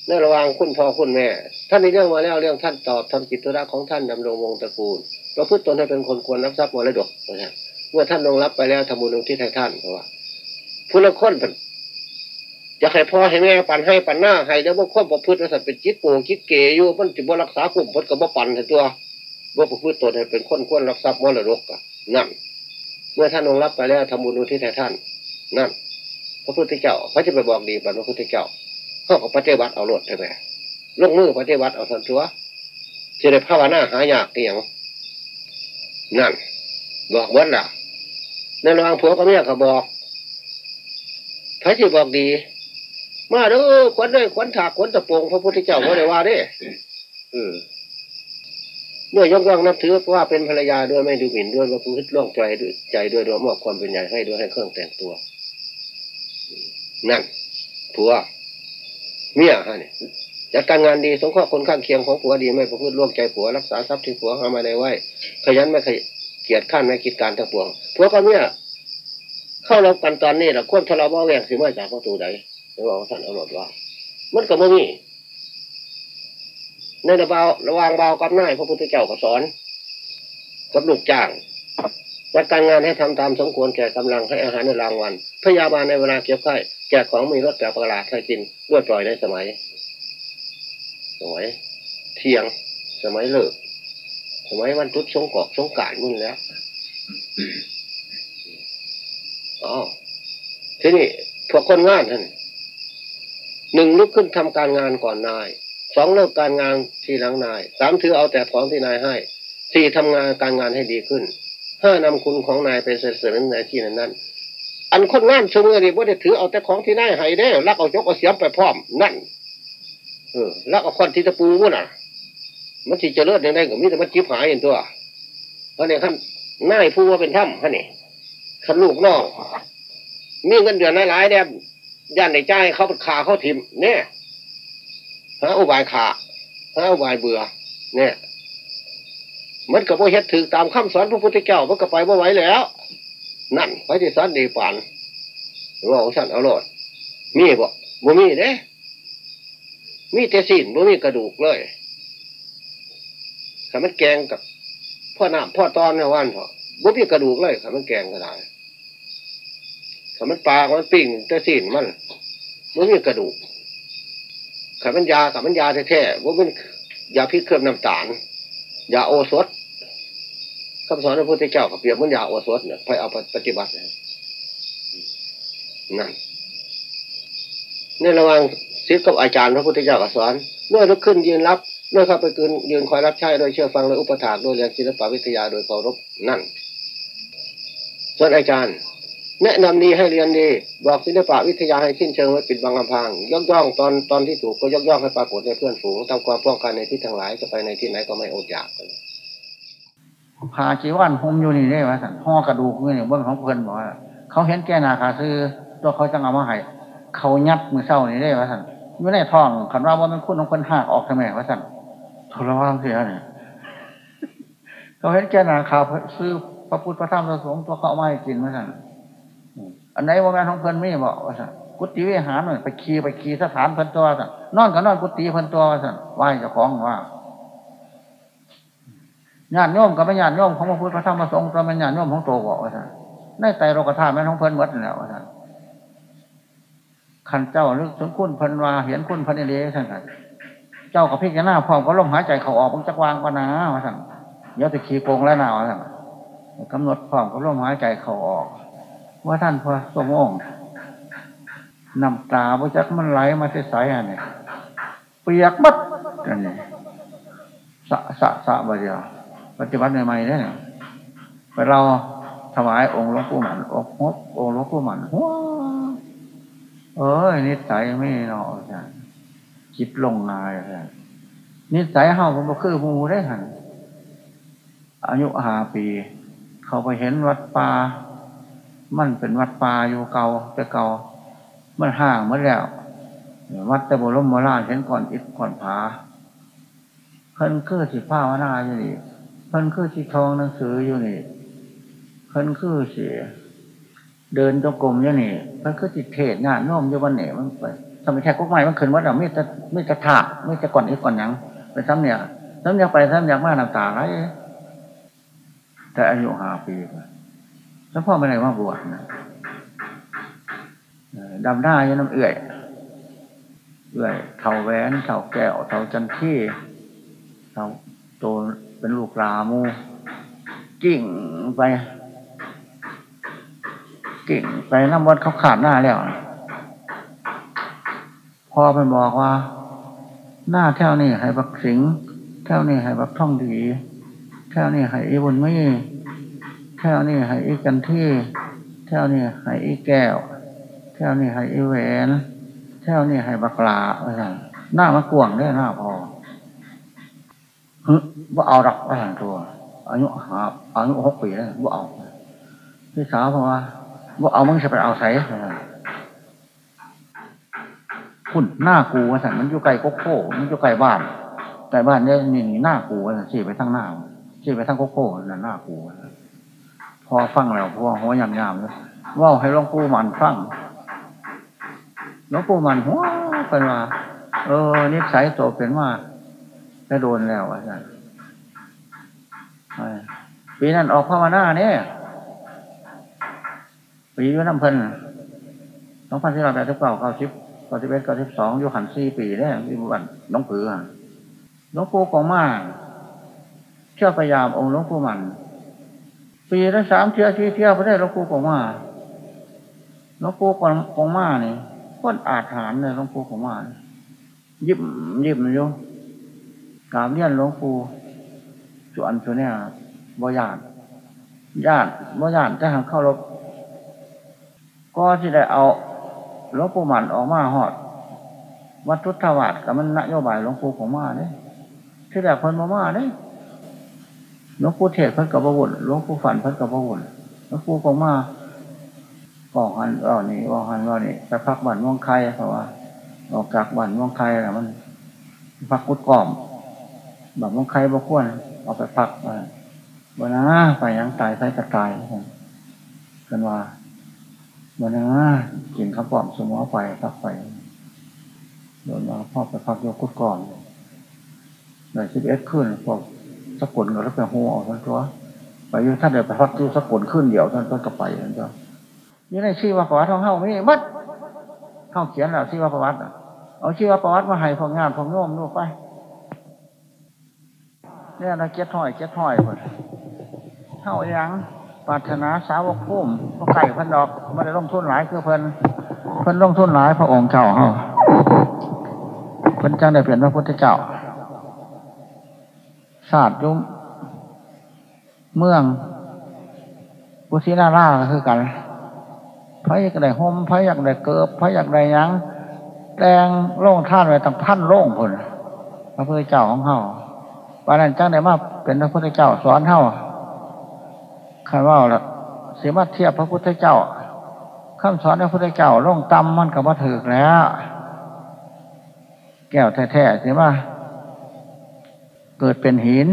ในระหว่างคุณพ่อคุณแม่ ท่านในเรื่องมาแล้วเรื่องท่านตอบทำกิจธุระของท่านดำรงวงตระกูลเราพูดตนให้เป็นคนควรรับทรัพย์มรดกนะเมื่อท่านลงรับไปแล้วทำบุญลงที่ไทยท่านเพราะว่าผู้ละคนเป็นจะให้พ่อให้แม่ปันให้ปันหน้าให้แล้วบางคนประพฤติสัตว์เป็นจิตโกงจิตเกยอยู่มันจะบ่รักษากลุ่มพดกับบ่ปันให้ตัวบ่ประพฤติตนให้เป็นคนควรรับทรัพย์มรดกนั่น เมื่อท่านลงรับไปแล้วทำบุญลงที่ไทยท่าน นั่น พระพุทธเจ้าเขาจะไปบอกดีบัพระพุทธเจ้าเขาก็ปฏิบัติเอาโลดใช่ไหมลงมือปฏิบัติเอาทันตัวจะได้ภาวนาหายากเกียงนั่น บอกวัดล่ะในระหว่างผัวกับเมียก็บอกพระที่บอกดี มาเด้อขวัญด้ขวัญถากขวัญตะปงพระพุทธเจ้าก็ได้ว่าเด้เออ ด้วยยกย่องนับถือว่าเป็นภรรยาด้วยไม่ดูหมิ่นด้วยว่าพูดล่องใจด้วยใจด้วยด้วยมอบความเป็นใหญ่ให้ด้วยให้เครื่องแต่งตัว นั่นผัวเมียฮะเนี่ยจัดการงานดีสงเคราะห์คนข้างเคียงของผัวดีไม่ประพฤติร่วมใจผัวรักษาทรัพย์ที่ผัวหามาได้ไว้ขยันไม่ขยเกียรติข้านไม่คิดการทั้งปวงผัวกับเมียเข้ารับกันตอนนี้เราควบทะเลาะเบาแหวงสิมาจากประตูใดหรือว่าท่านเอาหลดว่า มันก็ไม่มี ในระเบาระวางเบากับนายพระพุทธเจ้าก็สอนกับลูกจ้างจัดการงานให้ทำตามสมควรแก่กำลังให้อาหารในรางวัลพยาบาลในเวลาเก็บไข้แจกของมีรสแปลกประหลาดให้กินด้วยปล่อยในสมัย สมัย เที่ยง สมัยเลิก สมัยวันทุดสงกอกสงการมุ่นแล้วอ๋อทีนี้พวกคนงานท่านหนึ่งลุกขึ้นทำการงานก่อนนาย สองเลิกการงานทีหลังนายสามถือเอาแต่ของที่นายให้สี่ทำงานการงานให้ดีขึ้นห้านำคุณของนายไปเสริมในที่นั้นนั้นอันคนงานเสมอนี่ว่าจะถือเอาแต่ของที่นายให้ได้ลักเอาจกเอาเสียมไปพร้อมนั่น เออลักเอาควันที่ตะปูมุ่นอะ มันสิจะเลิศยังไงก็มีแต่มันจิบหายอย่างตัวเพราะเนี่ยท่านนายผู้ว่าเป็นถ้ำท่านนี่ขันลูกน้องมีเงินเดือนหลายๆเนี่ยย่านในใจเขาขาเขาทิมเนี่ย หาอุบายขาหาอุบายเบื่อ เนี่ย มันก็บ่เฮ็ดถือตามคำสอนพระพุทธเจ้ามันก็ไปบ่ไหวแล้ว นั่นไปที่สอนดีปานว่าของฉันเอาโลดมีบ่บ่มีเด้มีแต่สินบ่มีกระดูกเลยขามันแกงกับพ่อหน้าพ่อตอนในวันพอบ่มีกระดูกเลยขามันแกงก็ได้ขามันปลามันปิ้งแต่สินมันบ่มีกระดูก ขามันยาขามันยาแท้ๆบ่เป็นยาพิษเคลือบน้ำตาลยาโอสถคำสอนพระพุทธเจ้ากับเปรียบเหมือนยาโอสถเนี่ยไปเอาปฏิบัตินั่นในระหว่างศิษย์กับอาจารย์พระพุทธเจ้าก็สอนเมื่อลุกขึ้นยืนรับเมื่อเข้าไปกืนยืนคอยรับใช้โดยเชื่อฟังโดยอุปถากโดยเรียนศิลปวิทยาโดยเคารพนั่น ส่วนอาจารย์ แนะนำดีให้เรียนดี บอกศิลปวิทยาให้ขึ้นเชิงไว้ปิดบังลำพังยอกย่องตอนตอนที่ถูกก็ยอกย่องให้ปรากฏในเพื่อนฝูงทำความป้องกันในที่ทั้งหลายจะไปในที่ไหนก็ไม่อดอยากพาจีวันหมอยู่นี่ได้ไหมสันห่อกระดูกเงี้ยเบื้องของเพื่อนบอกว่าเขาเห็นแก่นาคาซื้อตัวเขาจะเอามาให้เขายัดมือเศร้านี่ได้ไหมสันอยู่ในท้องขันว่าว่ามันคุณของคนหักออกทำไมวะสันทรมานเสียเนี่ยเขาเห็นแก่นาข่าซื้อพระพุทธพระธรรมพระสงฆ์ตัวเขาไม่กินวะสัน อันไหนว่าแม่ของเพิ่นไม่บอกวะสั่นกุฏิวิหารไปขี่ไปขี่สถานเพิ่นตัวสั่นนอนก็นอนกุฏิเพิ่นตัวสั่นไหวเจ้าของว่าญาติโยมกับไม่ญาติโยมของพระพุทธพระธรรมพระสงฆ์ก็เป็นญาติโยมของโตบอกว่าสั่นในไตรโลกธาตุแม่ของเพิ่นหมดแล้วว่าสั่นขันเจ้าลึกถึงคุณพันวาเห็นคุณพันเดชท่านกันเจ้ากับพี่จะหน้าพร้อมก็ลมหายใจเขาออกมันจะวางก็นาว่าท่นเดี๋ยวจะขี่โกงแล้วนาว่าท่นกำหนดพร้อมก็ลมหายใจเขาออก ว่าท่านพระสมองนำตาพระจักมันไหลมาที่สายอันนี้เปียกบัดกันนี่สะสะสะบาเดียวปฏิบัติใหม่ๆเนี่ยไปเราถวายองค์หลวงปู่หมันองค์องค์หลวงปู่หมันเอ้ยนิสัยไม่เนาะจ้ะจิตลงงายจ้ะนิสัยเฮาผมก็คือมูได้หันอายุหาปี เขาไปเห็นวัดป่า มันเป็นวัดป่าอยู่เก่าแต่เก่ามันห่างมื่อแล้ววัดแต่โบรมโบราณเห็นก่อนอิฐก่อนผาเพิ่นคือสิผ้าวนาอยู่นี่เพิ่นคือสิทองหนังสืออยู่นี่เพิ่นคือสิเดินจงกรมอยู่นี่มันคือสิเทศงานโน้มอยู่วันไหนมันไปทำไมแค่กุ๊กไม้มันขึ้นวัดเราไม่จะไม่จะถากไม่จะก่อนอิฐก่อนยังไปซ้ำเนี่ยซ้ำเนี่ยไปซ้ำเนี่ยมาน้ำตาไหลแต่อายุห้าปี แล้วพ่อไม่ไหนว่าบวชนะดำหน้ายังน้ำเอื่อยเอื่อยเท่าแหวนเท่าแก้วเท่าจันที่เท่าโตเป็นลูกลามูกิ่งไปกิ่งไปน้ำวัดเขาขาดหน้าแล้วพ่อไปบอกว่า หน้าแถวนี้ให้บักสิงแถวนี้ให้บักท่องดีแถวนี้ให้อีบุญไม่ แถวนี้ให้อีกันที่แถวนี้ให้อีแก้วแถวนี้ให้อีแหวนแถวนี้ให้บักลาอะไรหน้ามะกวงได้หน้าพอฮึว่าเอาดักอะไรตัวอายุหาอายุหกปีแล้วว่าเอาพี่สาวเพราะว่าว่าเอามึงจะไปเอาใส่คุณหน้ากูว่าสันมันอยู่ไกลโกโก้มันอยู่ไกลบ้านไกลบ้านเนี่ยนี่หน้ากูว่าสี่ไปทั้งหน้าสี่ไปทั้งโกโก้นั่นหน้ากู พอฟังแล้วพอหัวยำยำเลยว่าให้หลวงปู่มันฟังหลวงปู่มันหัวเป็นว่าเออนิสัยโตเป็นว่าจะโดนแล้วอาจารย์ปีนั้นออกภาวนาเนี่ยปีอยู่น้ำเพลินสองพันสี่ร้อยแปดสิบเก้าเก้าสิบเก้าสิบเอ็ดเก้าสิบสองอยู่หันสี่ปีเนี่ยที่บ้านน้องผือหลวงปู่กองมาเชื่อพยายามองค์หลวงปู่มัน ปีละสามเที่ยวที่เที่ยวไปได้หลวงปู่กองมาหลวงปู่กองมาเนี่ยก้นอาถานเลยหลวงปู่กองมายิบยิบอยู่กราบเรียนหลวงปู่ส่วนส่วนเนี่ยบ่ญาติญาติบ่ญาติจะทำเข้ารบก็ที่ได้เอาหลวงปู่มันออกมาหอด วัดทุตวาดกับมันนโยบายหลวงปู่ของมาเนี่ยที่แบบคนมามาเนี่ย หลวงปู่เทศพิ่นกับประวนหลวงปู่ฝันพิ่นกับประวนหลวงปู่ของมาก่อหันอ่านี่ก่อหันว่านี่ไปพักบันม่วงไข่เพราะว่าออกจากบันม่วงไข่แล้วมัน พักกุดกล่อมบันม่วงไข่บ่ควรเอาไปพักไปบนนะไปยังตายใส่กระตายกันว่าบนนะกินข้าวปอมสมอไปพักไปโดนมาพ่อไปพักยกกุดกล่อนเลยสิบเอ็ดขึ้นพอ สกุลก็แล้วไปหัวออกทั้งตัวไปยู่ท่านเดินไปพักอยู่สกุลขึ้นเดี๋ยวท่านก็ไปนั่นจ้ะนี่ในชีวประวัติของเฮาไม่มัดเฮาเขียนแล้วชีวประวัติเอาชีวประวัติมาให้พองงานพองโน้มนู่นไปเนี่ยนะเก็ตห้อยเก็ตห้อยคนเท่ายังปรารถนาสาวกพุ่มพระไก่พันดอกไม่ได้ลงทุนหลายคือเพิ่นเพิ่นลงทุนหลายพระองค์เจ้าเฮาเพิ่นจังได้เปลี่ยนพระพุทธเจ้า ศาสตร์ยุ่มเมืองกุศินาราก็คือกันพระอยากได้ห่มพระอยากได้เกิบพระอยากได้ยังแดงโล่งท่านไว้ตั้งพันโล่งผลพระพุทธเจ้าของเฮาวันนั้นจังได้มาเป็นพระพุทธเจ้าสอนเฮาคำว่าละเสียมาเทียบพระพุทธเจ้าคำสอนพระพุทธเจ้าลงตำมันกับว่าถือแล้ว แก้วแท้ๆเสียว่า เกิดเป็นหิน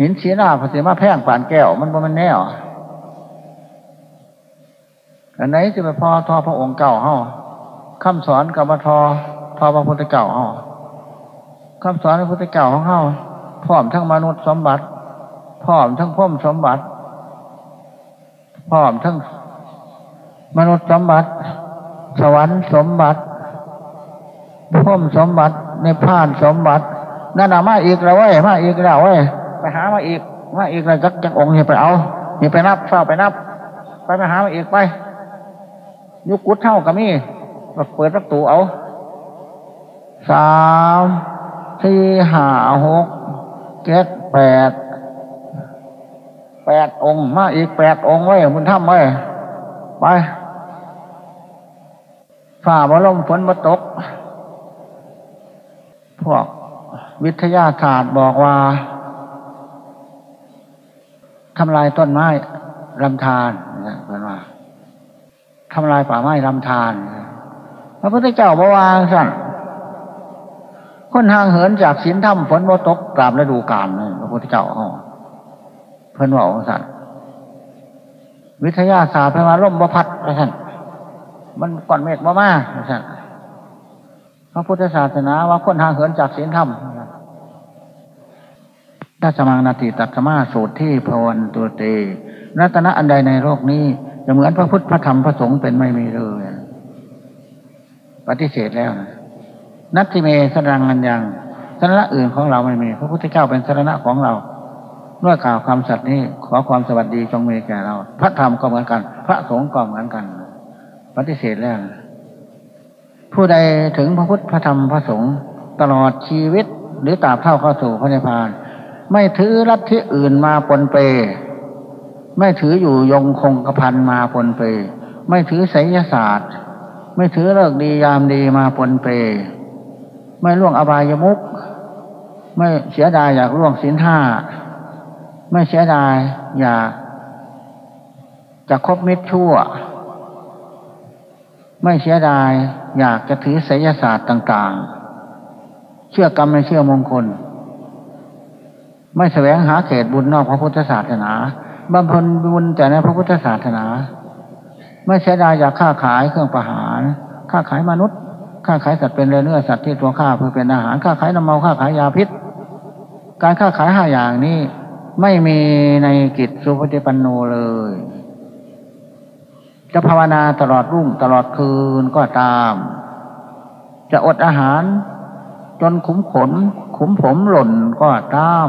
หินเสียหน้าพสียมาแพ่งผ่านแก้ว มันบ่มันแน่อันไหนจะไปพอทอพระองค์เก่าเฮาคำสอนกับมาทอทอพระพุทธเก่าเฮาคำสอนพระพุทธเก่าของเฮาพร้อมทั้งมนุษย์สมบัติพร้อมทั้งพุ่มสมบัติพร้อมทั้งมนุษย์สมบัติ สวรรค์สมบัติพุ่มสมบัติในพานสมบัติ นั่นน่ะมาอีกแล้วเว้ยมาอีกแล้วเว้ยไปหามาอีกมาอีกแล้วจักจักองค์นี่ไปเอานี่ไปนับเฝ้าไปนับ ไปไปหามาอีกไปยุกุดเท่ากับมี่เปิดประตูเอาสามสี่ห้าหกเจ็ดแปดแปดองค์มาอีกแปดองค์ไว้บุญถ้ำไว้ไปฝ่าบลมฝนมาตก พวก วิทยาศาสตร์บอกว่าทำลายต้นไม้ลำธารนะเพื่อนว่าทำลายป่าไม้ลำธารพระพุทธเจ้าบอกว่าสั่นคนห่างเหินจากศีลธรรมฝนบ่ตกกราบฤดูกาลพระพุทธเจ้าเพื่อนว่าสั่นวิทยาศาสตร์เพระมาล่มบ่พัดสั่นมันก่อนเมฆมามาสั่น ระพุทธศาสนาว่าคนห่างเหินจากศีลธรรมถ้าสมังนาติตัตมาสูตรที่พวันตัวเตรัตนะอันใดในโลกนี้จะเหมือนพระพุทธพระธรรมพระสงฆ์เป็นไม่มีเลยปฏิเสธแล้วนะนัตติเมสรังอันยังสรณะอื่นของเราไม่มี พระพุทธเจ้าเป็นสรณะของเราเมื่อกล่าวคำสัตย์นี้ขอความสวัสดีจงมีแก่เรา พระธรรมก็เหมือนกัน พระสงฆ์ก็เหมือนกัน ปฏิเสธแล้วนะ ผู้ใดถึงพระพุทธพระธรรมพระสงฆ์ตลอดชีวิตหรือตราบเท่าเข้าสู่พระนิพพาน ไม่ถือรัฐที่อื่นมาปนเป ไม่ถืออยู่ยงคงกระพันมาปนเป ไม่ถือไสยศาสตร์ ไม่ถือเลิกดียามดีมาปนเป ไม่ล่วงอบายมุกไม่เสียดายอยากล่วงสินห้าไม่เสียดายอยากจะคบมิตรชั่ว ไม่เสียดายอยากจะถือไสยศาสตร์ต่างๆ เชื่อกรรมไม่เชื่อมงคล ไม่แสวงหาเขตบุญนอกพระพุทธศาสนาบำเพ็ญบุญแต่ในพระพุทธศาสนา ไม่เสียดายอยากค้าขายเครื่องประหาร ค้าขายมนุษย์ ค้าขายสัตว์เป็นเนื้อสัตว์ที่ตัวฆ่าเพื่อเป็นอาหาร ค้าขายน้ำเมาค้าขายยาพิษ การค้าขายห้าอย่างนี้ไม่มีในกิจสุปฏิปันโนเลย จะภาวนาตลอดรุ่งตลอดคืนก็ตาม จะอดอาหาร จนขุมขน ขุมผมหล่นก็ตาม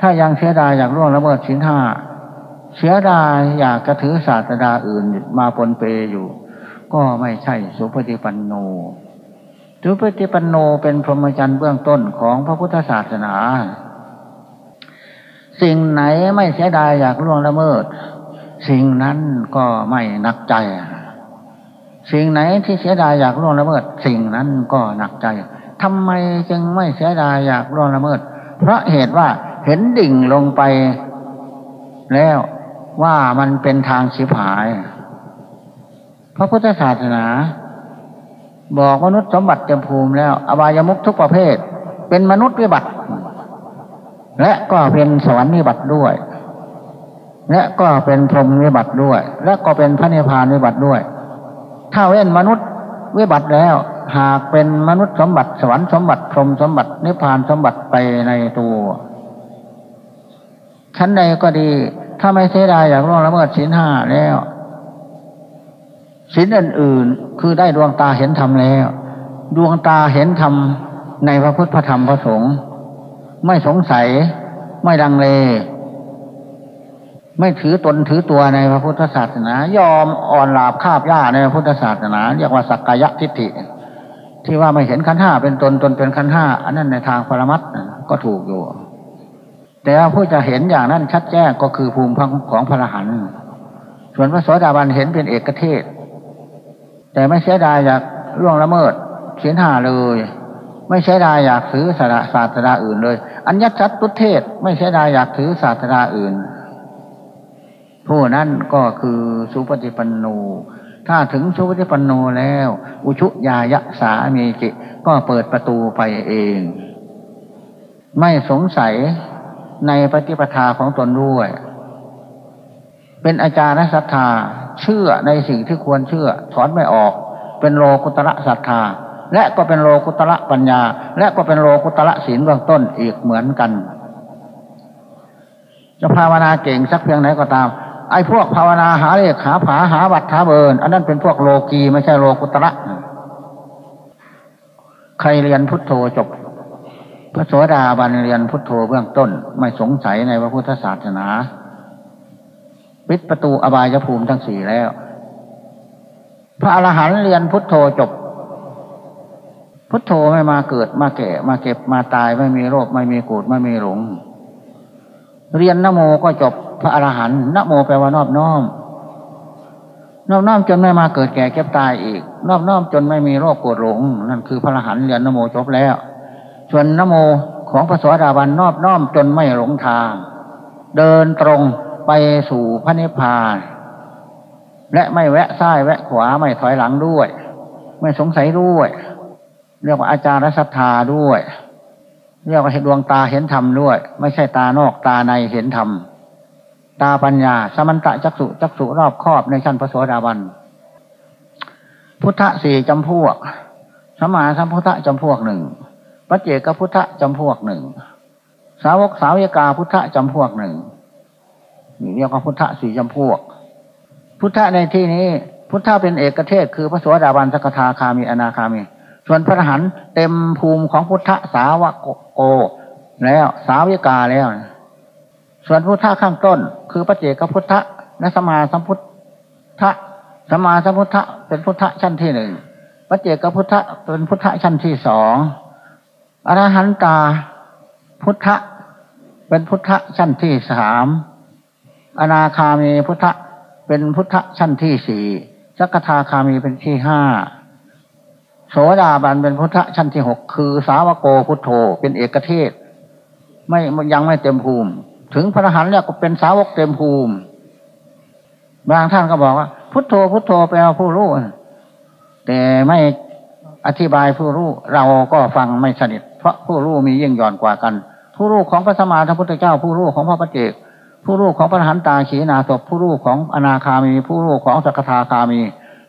ถ้ายังเสียดายอยากร่วงละเมิดชิ้นห้าเสียดายอยากกระถือศาสดาอื่นมาปนเปอยู่ ก็ไม่ใช่สุปฏิปันโน สุปฏิปันโนเป็นพรหมจรรย์เบื้องต้นของพระพุทธศาสนา สิ่งไหนไม่เสียดายอยากร่วงละเมิด สิ่งนั้นก็ไม่นักใจ สิ่งไหนที่เสียดายอยากร่วงละเมิด สิ่งนั้นก็หนักใจทำไมจึงไม่เสียดายอยากร่วงละเมิด เพราะเหตุว่าเห็นดิ่งลงไป แล้วว่ามันเป็นทางชิบหาย พระพุทธศาสนา บอกมนุษย์สมบัติเต็มภูมิแล้ว อบายมุขทุกประเภท เป็นมนุษย์วิบัติ และก็เป็นสวรรค์วิบัติด้วย และก็เป็นพรหมวิบัติด้วย และก็เป็นพระนิพพานวิบัติด้วย ถ้าเว้นมนุษย์วิบัติแล้ว หากเป็นมนุษย์สมบัติสวรรค์สมบัติพรหมสมบัตินิพพานสมบัติไปในตัวชั้นใดก็ดี ถ้าไม่เสียดายอยากล่วงละเมิดศีลห้าแล้วศีลอื่นๆ คือได้ดวงตาเห็นธรรมแล้ว ดวงตาเห็นธรรมในพระพุทธพระธรรมพระสงฆ์ไม่สงสัยไม่ดังเล ไม่ถือตนถือตัวในพระพุทธศาสนา ยอมอ่อนหลาบคาบย่าในพระพุทธศาสนาเรียกว่าสักกายทิฏฐิ ที่ว่าไม่เห็นขันห้าเป็นตนตนเป็นขันห้าอันนั้นในทางปรมัตถ์ก็ถูกอยู่ แต่ผู้จะเห็นอย่างนั้นชัดแจ้งก็คือภูมิพังของพระรหันส่วนพระโสดาบันเห็นเป็นเอกเทศ แต่ไม่เสียดายอยากล่วงละเมิดเสียนห้าเลย ไม่เสียดายอยากถือศาสตราอื่นเลย อัญญชัตตุเทศ ไม่เสียดายอยากถือศาสตราอื่น ผู้นั้นก็คือสุปฏิปันโน ถ้าถึงสุปฏิปันโนแล้ว อุชุยายะสามีจิก็เปิดประตูไปเอง ไม่สงสัยในปฏิปทาของตนด้วย เป็นอาจารย์ศรัทธาเชื่อในสิ่งที่ควรเชื่อถอนไม่ออก เป็นโลกุตระศรัทธา และก็เป็นโลกุตระปัญญา และก็เป็นโลกุตระศีลเบื้องต้นอีกเหมือนกัน จะภาวนาเก่งสักเพียงไหนก็ตาม ไอ้พวกภาวนาหาเลขหาผาหาบัตรหาเบิร์นอันนั้นเป็นพวกโลกีไม่ใช่โลกุตระใครเรียนพุทโธจบ พระโสดาบันเรียนพุทโธเบื้องต้น ไม่สงสัยในพระพุทธศาสนาปิดประตูอบายภูมิทั้งสี่แล้ว พระอรหันต์เรียนพุทโธจบ พุทโธไม่มาเกิดมาแก่ มาเก็บมาตายไม่มีโรคไม่มีกูดไม่มีหลง เรียนนโมก็จบพระอรหันต์นโมแปลว่านอบน้อม นอบน้อมจนไม่มาเกิดแก่เก็บตายอีก นอบน้อมจนไม่มีโรคโกรธหลง นั่นคือพระอรหันต์เรียนนโมจบแล้ว ส่วนนโมของพระสวสดาบันนอบน้อมจนไม่หลงทาง เดินตรงไปสู่พระนิพพานและไม่แวะซ้ายแวะขวาไม่ถอยหลังด้วย ไม่สงสัยด้วย เรียกว่าอาจารย์ศรัทธาด้วย เรียกว่าเห็นดวงตาเห็นธรรมด้วย ไม่ใช่ตานอกตาในเห็นธรรมตาปัญญา สมันตะจักสุจักสุรอบครอบในชั้นพระโสดาบัน พุทธสี่จำพวกสมาสัมพุทธจำพวกหนึ่งปัจเจกพุทธจำพวกหนึ่ง สาวกสาวิกาพุทธจำพวกหนึ่งนี่เรียกว่าพุทธสี่จำพวก พุทธในที่นี้ พุทธเป็นเอกเทศคือพระสวสดาบันสกทาคามีอนาคามี ส่วนพระอรหันต์เต็มภูมิของพุทธสาวกโก แล้วสาวิกาแล้ว ส่วนพุทธข้างต้น คือปัจเจกพุทธและสมาสัมพุทธะสมาสัมพุทธะเป็นพุทธชั้นที่หนึ่งปัจเจกพุทธะเป็นพุทธชั้นที่สองอรหันตาพุทธะเป็นพุทธชั้นที่สามอนาคามีพุทธะเป็นพุทธชั้นที่สี่สักทาคามีเป็นที่ห้า โสดาบันเป็นพุทธชั้นที่หกคือสาวโกพุทโธเป็นเอกเทศ ไม่ยังไม่เต็มภูมิ ถึงพระอรหันต์แล้วก็เป็นสาวกเต็มภูมิ บางท่านก็บอกว่า พุทโธพุทโธแปลว่าผู้รู้แต่ไม่อธิบายผู้รู้เราก็ฟังไม่สนิทเพราะผู้รู้มียิ่งย่อนกว่ากัน ผู้รู้ของพระสมมาทัพพุทธเจ้า ผู้รู้ของพระปเจกผู้รู้ของพระหันตาขีนาศผู้รู้ของอนาคามี ผู้รู้ของสักทาคามี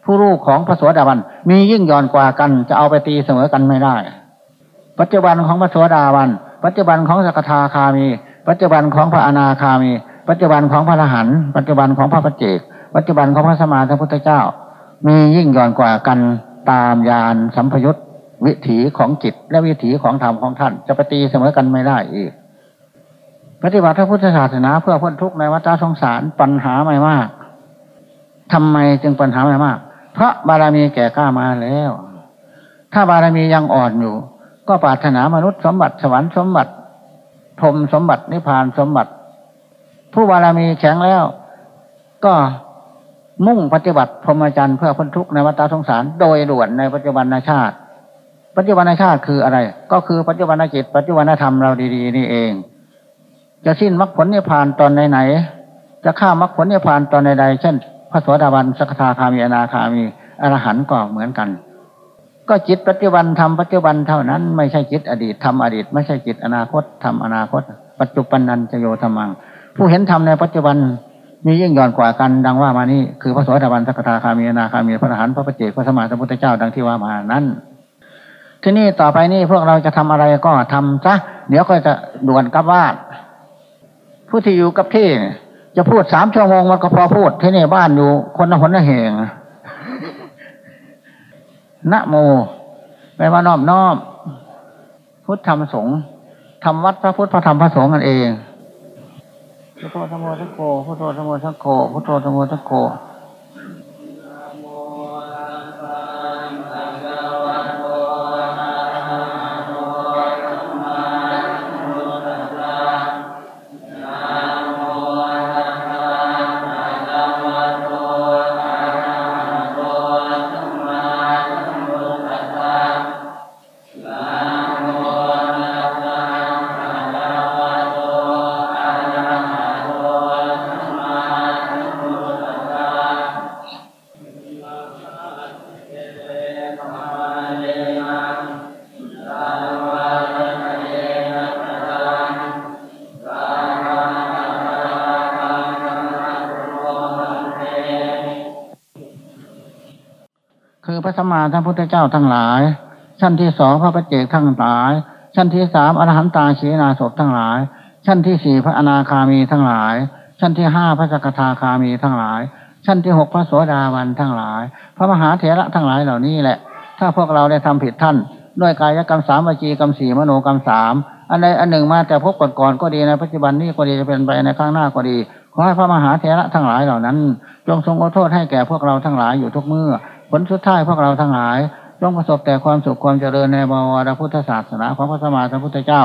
ผู้รู้ของพระสวสดาบันมียิ่งย่อนกว่ากัน จะเอาไปตีเสมอกันไม่ได้ ปัจจุบันของพระสวสดาบัน ปัจจุบันของสกทาคามี ปัจจุบันของพระอนาคามี ปัจจุบันของพระอรหันต์ปัจจุบันของพระปเจก ปัจจุบันของพระสมมาทัพพุทธเจ้า มียิ่งย่อนกว่ากันตามยานสัมพยุตวิถีของจิตและวิถีของธรรมของท่าน จะปฏิเสมอกันไม่ได้อีกปฏิบัติพระพุทธศาสนาเพื่อพ้นทุกข์ในวัฏสงสารปัญหาไม่มากทำไมจึงปัญหาไม่มาก พระบารมีแก่กล้ามาแล้ว ถ้าบารมียังอ่อนอยู่ ก็ปรารถนามนุษย์สมบัติสวรรค์สมบัติพรมสมบัตินิพพานสมบัติ ผู้บารมีแข็งแล้ว ก็มุ่งปฏิบัติพรหมจรรย์เพื่อพ้นทุกข์ในวัฏสงสาร โดยด่วนในปัจจุบันชาติ ปัจจุบันชาติคืออะไร ก็คือปัจจุบันจิต ปัจจุบันธรรมเราดี ๆ นี่เอง จะสิ้นมรรคผลนิพพานตอนไหนๆจะข้ามมรรคผลนิพพานตอนใดๆเช่น ระสวัสดิบันสกทาคามีอนาคามีอรหันต์ก็เหมือนกัน ก็จิตปัจจุบันทำปัจจุบันเท่านั้นไม่ใช่จิตอดีตทำอดีต ไม่ใช่จิตอนาคตทำอนาคต ปัจจุบันนันจะโยธรรมัง ผู้เห็นธรรมในปัจจุบันมียิ่งย่อนกว่ากันดังว่ามานี่คือพระโสดาบันสักทาคามีนาคามีพระอรหันต์พระปเจกพระสมมาสัมพุทธเจ้าดังที่ว่ามานั้นที่นี่ต่อไปนี่พวกเราจะทำอะไรก็ทำซะเดี๋ยวก็จะด่วนกลับบ้านผู้ที่อยู่กับที่ จะพูดสามชั่วโมงมันก็พอพูดที่นี่บ้านอยู่ คนละหนละแหงนะโมแปลว่านอบน้อมพุทธธรรมสงฆ์ทำวัดพระพุทธพระธรรมพระสงฆ์กันเองพุทโธธรรมโมสังโฆพุทโธธรรมโมสังโฆพุทโธธรรมโมสังโฆ พระสัมมาสัมพุทธเจ้าทั้งหลาย ชั้นที่สองพระปัจเจกทั้งหลาย ชั้นที่สามอรหันตาชีนาศทั้งหลาย ชั้นที่สี่พระอนาคามีทั้งหลาย ชั้นที่ห้าพระสกทาคามีทั้งหลาย ชั้นที่หกพระโสดาวันทั้งหลาย พระมหาเถระทั้งหลายเหล่านี้แหละ ถ้าพวกเราได้ทำผิดท่าน ด้วยกายกรรมสามวจีกรรมสี่มโนกรรมสามอันใดอันหนึ่งมาแต่พบก่อนๆก็ดีในปัจจุบันนี้ก็ดีจะเป็นไปในข้างหน้าก็ดีขอให้พระมหาเถระทั้งหลายเหล่านั้น จงทรงอโทษให้แก่พวกเราทั้งหลายอยู่ทุกเมื่อ ผลสุดท้ายพวกเราทั้งหลายจงประสบแต่ความสุขความเจริญในบวรพุทธศาสนาของพระสมมาสัมพุทธเจ้า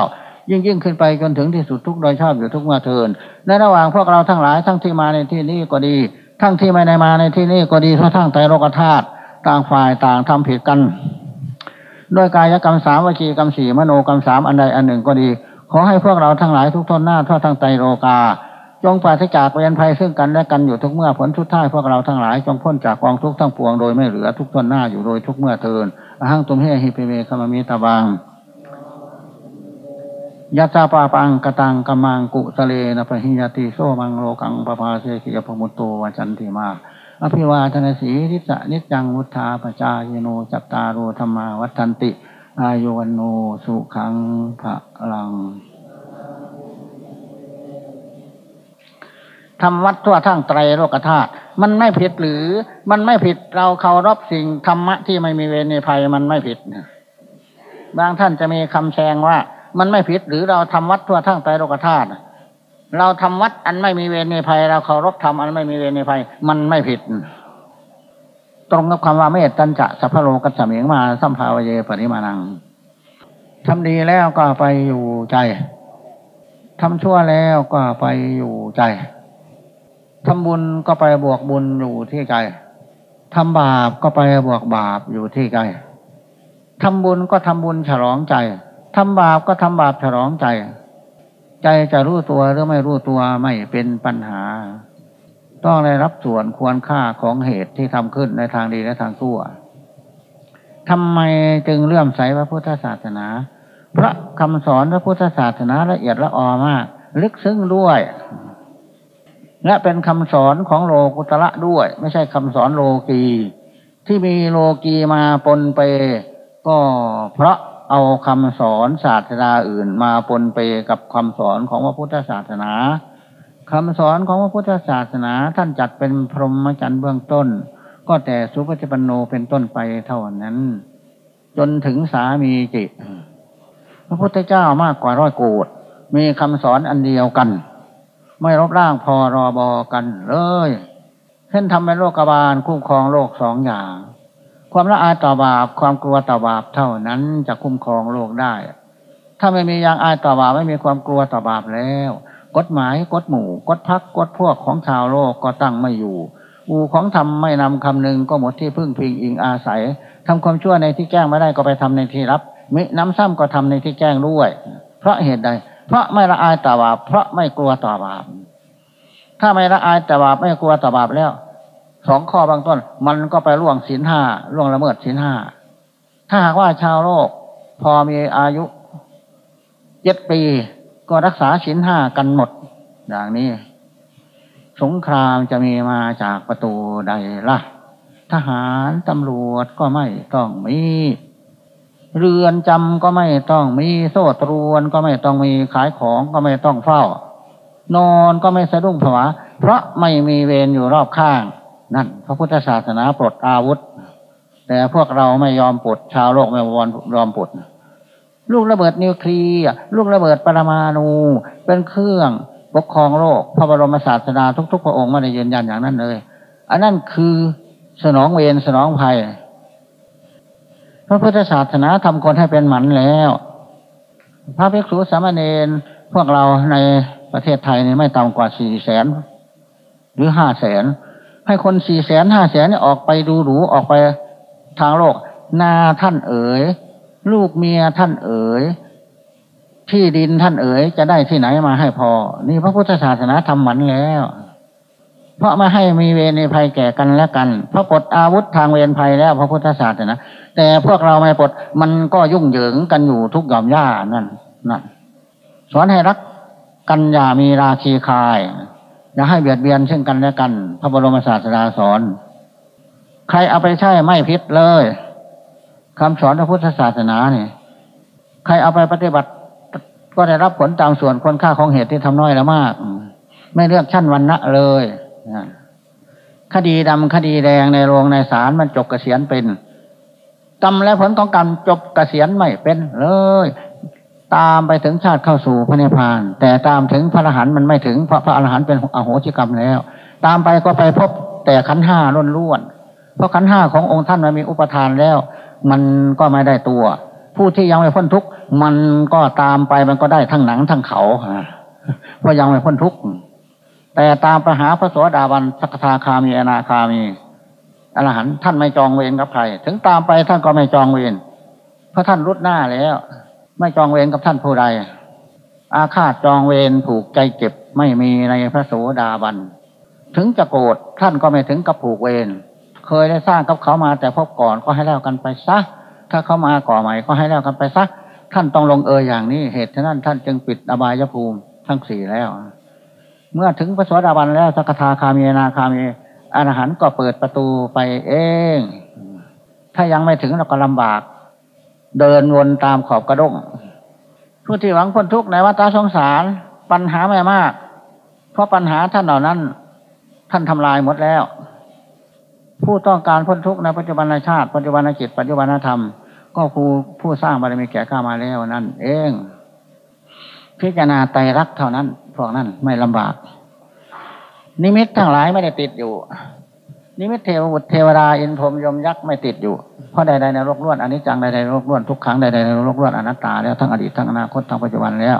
ยิ่งยิ่งขึ้นไปจนถึงที่สุดทุกโดยชอบอยู่ทุกเมื่อเทินในระหว่างพวกเราทั้งหลายทั้งที่มาในที่นี้ก็ดี ทั้งที่ไม่ได้มาในที่นี้ก็ดีทั้งไตรโลกธาตุต่างฝ่ายต่างทำผิดกันด้วยกายกรรมสามวิจีกรรมสี่มโนกรรมสามอันใดอันหนึ่งก็ดี ขอให้พวกเราทั้งหลายทุกทนหน้าทั่วทั้งไตรโลกา จงปราศจากเวรภัยซึ่งกันและกันอยู่ทุกเมื่อผลทุดท้ายพวกเราทั้งหลายจงพ้นจากกองทุกข์ทั้งปวงโดยไม่เหลือทุกทนหน้าอยู่โดยทุกเมื่อเทินอหังตุมเฮหิเปิเมคามีตาบังยัตตาปาปังกตังกมังกุสเลนะปะหิยติโซมังโลกังปภาเสกิยพมุตโตวจันติมาอภิวาทนาสีทิสะนิจังมุทาปจายโนจัตตารุธรรมาวัฏันติ อายุวันโนสุขังภะลัง ทำวัดทั่วทั้งไตรโลกธาตุมันไม่ผิดหรือ มันไม่ผิดเราเคารพสิ่งธรรมะที่ไม่มีเวรในภัยมันไม่ผิดบางท่านจะมีคำแซงว่า มันไม่ผิดหรือเราทำวัดทั่วทั้งไตรโลกธาตุเราทำวัดอันไม่มีเวรในภัย เราเคารพธรรมอันไม่มีเวรในภัย มันไม่ผิด ตรงกับคำว่าเมตตัญจะสัพพโลกัสเมียงมาสัมภาวเยปริมาณังทำดีแล้วก็ไปอยู่ใจทำชั่วแล้วก็ไปอยู่ใจ ทำบุญก็ไปบวกบุญอยู่ที่ใจทำบาปก็ไปบวกบาปอยู่ที่ใจทำบุญก็ทำบุญฉลองใจทำบาปก็ทำบาปฉลองใจ ใจจะรู้ตัวหรือไม่รู้ตัวไม่เป็นปัญหา ต้องได้รับส่วนควรค่าของเหตุที่ทำขึ้นในทางดีและทางชั่วทำไมจึงเลื่อมใสพระพุทธศาสนาพระคำสอนพระพุทธศาสนาละเอียดละออมาก ลึกซึ้งด้วย และเป็นคำสอนของโลกุตระด้วย ไม่ใช่คำสอนโลกี ที่มีโลกีมาปนไปก็เพราะเอาคำสอนศาสนาอื่นมาปนไปกับคำสอนของพระพุทธศาสนาคำสอนของพระพุทธศาสนาท่านจัดเป็นพรหมจรรย์เบื้องต้น ก็แต่สุภจิปันโนเป็นต้นไปเท่านั้น จนถึงสามีจิต พระพุทธเจ้ามากกว่าร้อยโกดมีคำสอนอันเดียวกัน ไม่รบร่างพอรอบอกันเลยเช่นทำเป็นโรคบาลคุ้มครองโรคสองอย่าง ความละอายต่อบาปความกลัวต่อบาปเท่านั้นจะคุ้มครองโลกได้ ถ้าไม่มียางอายต่อบาปไม่มีความกลัวต่อบาปแล้ว กฎหมายกฎหมู่กฎพักกฎพวกของชาวโลกก็ตั้งไม่อยู่ อูของทำไม่นำคำนึงก็หมดที่พึ่งพิงอิงอาศัยทำความชั่วในที่แจ้งไม่ได้ก็ไปทำในที่รับมิน้ำซ้ำก็ทำในที่แจ้งด้วย เพราะเหตุใด เพราะไม่ละอายต่อบาปเพราะไม่กลัวต่อบาปถ้าไม่ละอายต่อบาปไม่กลัวต่อบาปแล้วสองข้อบางต้น มันก็ไปล่วงศีลห้าล่วงละเมิดศีลห้าถ้าหากว่าชาวโลก พอมีอายุเจ็ดปีก็รักษาศีลห้ากันหมดอย่างนี้ สงครามจะมีมาจากประตูใดละ่ะ ทหารตำรวจก็ไม่ต้องมี เรือนจำก็ไม่ต้องมีโซ่ตรวนก็ไม่ต้องมีขายของก็ไม่ต้องเฝ้า นอนก็ไม่สะดุ้งผวาเพราะไม่มีเวรอยู่รอบข้าง นั่น พระพุทธศาสนาปลดอาวุธ แต่พวกเราไม่ยอมปลดชาวโลกไม่ยอมปลดลูกระเบิดนิวเคลียร์ลูกระเบิดปรมาณูเป็นเครื่องปกครองโลกพระบรมศาสดาทุกๆ พระองค์ไม่ได้ยืนยันอย่างนั้นเลย อันนั้นคือสนองเวรสนองภัย พระพุทธศาสนาทำคนให้เป็นหมันแล้ว พระภิกษุสามเณรพวกเราในประเทศไทยนี่ไม่ต่ำกว่าสี่แสนหรือห้าแสนให้คนสี่แสนห้าแสนออกไปดูหรูออกไปทางโลก นาท่านเอ๋ย ลูกเมียท่านเอ๋ย ที่ดินท่านเอ๋ยจะได้ที่ไหนมาให้พอ นี่พระพุทธศาสนาทำหมันแล้ว เพราะม่ให้มีเวรในภัยแก่กันและกันเพราะปลดอาวุธทางเวรภัยแล้ว พระพุทธศาสนา แต่พวกเราไม่ปลดมันก็ยุ่งเหยิงกันอยู่ทุกหย่อมย่านั่นนั่นสอนให้รักกันอย่ามีราคีคายอย่าให้เบียดเบียนเช่นกันและกัน พระบรมศาสดาสอน ใครเอาไปใช้ไม่พิษเลยคำสอนพระพุทธศาสนาเนี่ยใครเอาไปปฏิบัติ ก็ได้รับผลตามส่วนคนค่าของเหตุที่ทำน้อยแล้วมาก ไม่เลือกชั้นวันณะเลยคดีดำคดีแดงในโรงในศาลมันจบกเกษียณเป็น กรรมและผลของกรรมจบกเกษียณไม่เป็นเลย ตามไปถึงชาติเข้าสู่พระนิพพาน แต่ตามถึงพระอรหันต์มันไม่ถึงเพราะพระอรหันต์เป็นอโหสิกรรมแล้ว ตามไปก็ไปพบแต่ขันห้าล้นล้วนเพราะขันห้าขององค์ท่านมันมีอุปทานแล้ว มันก็ไม่ได้ตัว ผู้ที่ยังไม่พ้นทุกข์มันก็ตามไปมันก็ได้ทั้งหนังทั้งเขาเพราะยังไม่พ้นทุกข์แต่ตามไปหาพระสวสดาบันสักทาคามีอนาคามี อรหันต์ท่านไม่จองเวรกับใคร ถึงตามไปท่านก็ไม่จองเวรเพราะท่านรุดหน้าแล้ว ไม่จองเวรกับท่านผู้ใด อาฆาตจองเวรผูกใจเจ็บไม่มีในพระโสดาบัน ถึงจะโกรธท่านก็ไม่ถึงกับผูกเวรเคยได้สร้างกับเขามาแต่พบก่อนก็ให้แล้วกันไปซะ ถ้าเขามาก่อใหม่ก็ให้แล้วกันไปซะ ท่านต้องลงเอยอย่างนี้เหตุฉะนั้นท่านจึงปิดอบายภูมิทั้งสี่แล้ว เมื่อถึงพระสวสดาบันแล้วสกทาคามีนาคามี อรหันต์ก็เปิดประตูไปเอง ถ้ายังไม่ถึงเราก็ลำบาก เดินวนตามขอบกระด้งผู้ที่หวังพ้นทุกข์ในวัฏสงสารปัญหาไม่มาก เพราะปัญหาท่านเหล่านั้น ท่านทำลายหมดแล้ว ผู้ต้องการพ้นทุกข์ในปัจจุบันชาติ ปัจจุบันจิตปัจจุบันธรรม ก็ครูผู้สร้างบารมีแก่ข้ามาแล้วนั่น เอง พิจารณาไตรลักษณ์เท่านั้นพวกนั้นไม่ลำบาก นิมิตทั้งหลายไม่ได้ติดอยู่ นิมิตเทวบุตรเทวดาอินทร์พรหมยมยักษ์ไม่ติดอยู่ เพราะใดๆในโลกล้วนอันนี้จังใดๆในโลกล้วนทุกครั้งใดๆในโลกล้วนอนัตตาแล้วทั้งอดีตทั้งอนาคตทั้งปัจจุบันแล้ว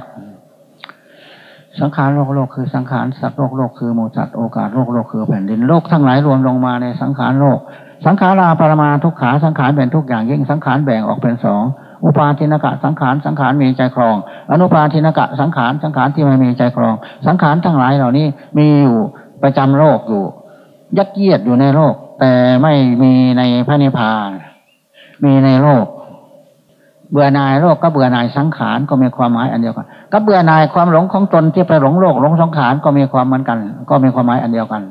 สังขารโลกโลกคือสังขารสัตว์โลกโลกคือมูสัตว์โอกาสโลกโลกคือแผ่นดินโลกทั้งหลายรวมลงมาในสังขารโลก สังขาราปรมาทุกขาสังขารเป็นทุกอย่างยิ่งสังขารแบ่งออกเป็นสอง อุปาทินกะสังขารสังขารมีใจครอง อนุปาทินกะสังขารสังขารที่ไม่มีใจครอง สังขารทั้งหลายเหล่านี้มีอยู่ประจำโลกอยู่ ยัดเยียดอยู่ในโลก แต่ไม่มีในพระนิพพาน มีในโลก เบื่อนายโลกก็เบื่อนายสังขารก็มีความหมายอันเดียวกัน ก็เบื่อนายความหลงของตนที่ไปหลงโลกหลงสังขารก็มีความเหมือนกัน ก็มีความหมายอันเดียวกัน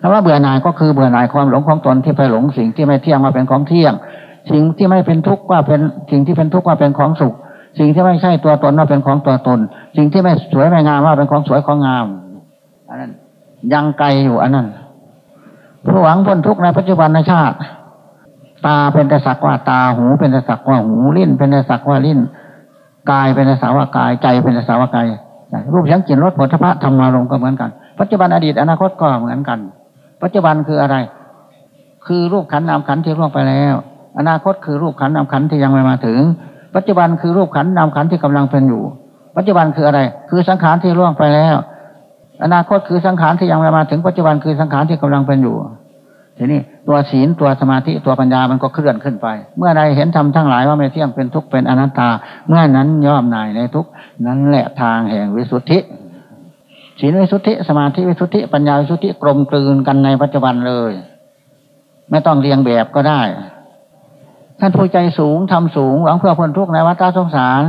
คำว่าเบื่อนายก็คือเบื่อนายความหลงของตนที่ไปหลงสิ่งที่ไม่เที่ยงมาเป็นของเที่ยง สิ่งที่ไม่เป็นทุกข์ว่าเป็นสิ่งที่เป็นทุกข์ว่าเป็นของสุข สิ่งที่ไม่ใช่ตัวตนว่าเป็นของตัวตน สิ่งที่ไม่สวยไม่งามว่าเป็นของสวยของงามอันนั้นยังไกลอยู่อันนั้นผู้หวังพ้นทุกข์ในปัจจุบันในชาติ ตาเป็นแต่สักว่าตาหู เป็นแต่สักว่าหูลิ้น เป็นแต่สักว่าลิ้นกายเป็นแต่สักว่ากายใจเป็นแต่สักว่ากายรูปเสียงกลิ่นรสผลิภัณฑ์ธรรมารมก็เหมือนกัน ปัจจุบันอดีตอนาคตก็เหมือนกัน ปัจจุบันคืออะไร คือรูปขันนามขันที่ล่วงไปแล้ว อนาคตคือรูปขันนามขันที่ยังไม่มาถึง ปัจจุบันคือรูปขันนามขันที่กำลังเป็นอยู่ ปัจจุบันคืออะไร คือสังขารที่ล่วงไปแล้ว อนาคตคือสังขารที่ยังไม่มาถึง ปัจจุบันคือสังขารที่กำลังเป็นอยู่ทีนี้ตัวศีลตัวสมาธิตัวปัญญามันก็เคลื่อนขึ้นไป เมื่อใดเห็นธรรมทั้งหลายว่าไม่เที่ยงเป็นทุกข์เป็นอนัตตา เมื่อนั้นย่อมนายในทุกนั้นแหละทางแห่งวิสุทธิศีลวิสุทธิสมาธิวิสุทธิปัญญาวิสุทธิกลมกลืนกันในปัจจุบันเลย ไม่ต้องเรียงแบบก็ได้ ท่านผู้ใจสูงทำสูงหวังเพื่อพ้นทุกข์ในวัฏสงสาร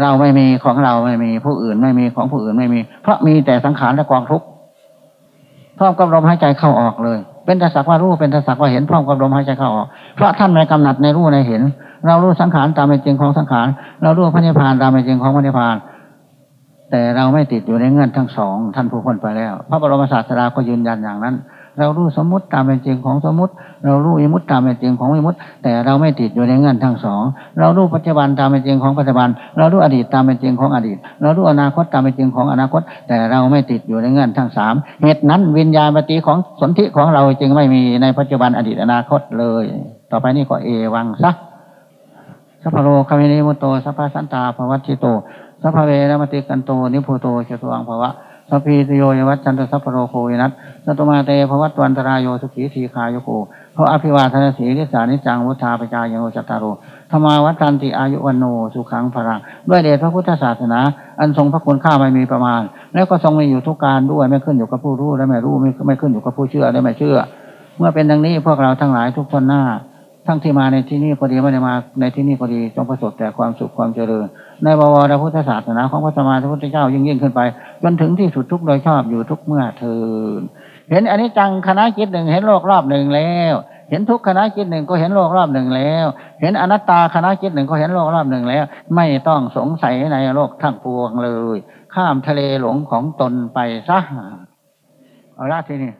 เราไม่มีของเราไม่มีผู้อื่นไม่มีของผู้อื่นไม่มี เพราะมีแต่สังขารและกองทุกข์พร้อมกับลมหายใจเข้าออกเลย เป็นแต่สักว่ารู้เป็นแต่สักว่าเห็นพร้อมกับลมหายใจเข้าออก เพราะท่านไม่กำหนัดในรู้ในเห็น เรารู้สังขารตามเป็นจริงของสังขาร เรารู้พระนิพพานตามเป็นจริงของพระนิพพานแต่เราไม่ติดอยู่ในเงื่อนทั้งสองท่านผู้คนไปแล้ว พระบรมศาสดาก็ยืนยันอย่างนั้น เรารู้สมมติตามเป็นจริงของสมมติ เรารู้อิมุตตามเป็นจริงของอิมุตแต่เราไม่ติดอยู่ในเงื่อนทั้งสองเรารู้ปัจจุบันตามเป็นจริงของปัจจุบัน เรารู้อดีตตามเป็นจริงของอดีต เรารู้อนาคตตามเป็นจริงของอนาคต แต่เราไม่ติดอยู่ในเงื่อนทั้งสามเหตุนั้นวิญญาณปฏิของสนธิของเราจึงไม่มีในปัจจุบันอดีตอนาคตเลย ต่อไปนี้ก็เอวังซะสัพพโลคามินิมุตโตสัพพสันตาภวัชิโตสัพพเวรมติกันโตนิพุโตเชตวังภวะ สพพีติโยยวัจจันตสัพโรโควินัสสัตมาเตภวัตวันตรายโยสุขีทีคายโกเพราะอภิวาทนาสีทิสานิจังวุธาปจายโนจัตตารโรธรรมาวัตันติอายุวันโนสุขังพรังด้วยเดชพระพุทธศาสนา อันทรงพระคุณข้าไม่มีประมาณ แล้วก็ทรงมีอยู่ทุกการด้วยไม่ขึ้นอยู่กับผู้รู้และไม่รู้ไม่ไม่ขึ้นอยู่กับผู้เชื่อและไม่เชื่อ เมื่อเป็นดังนี้พวกเราทั้งหลายทุกคนหน้า ทั้งที่มาในที่นี้ก็ดีไม่ได้มาในที่นี้ก็ดีจงประสบแต่ความสุขความเจริญ ในบวรพุทธศาสนาของพระสมมาพระพุทธเจ้ายิ่งยิ่งขึ้นไป จนถึงที่สุดทุกโดยชอบอยู่ทุกเมื่อเทินเห็นอันนี้จังคณะจิตหนึ่งเห็นโลกรอบหนึ่งแล้ว เห็นทุกคณะจิตหนึ่งก็เห็นโลกรอบหนึ่งแล้ว เห็นอนัตตาคณะจิตหนึ่งก็เห็นโลกรอบหนึ่งแล้ว ไม่ต้องสงสัยในโลกทั้งปวงเลย ข้ามทะเลหลงของตนไปซะเอาละทีนี้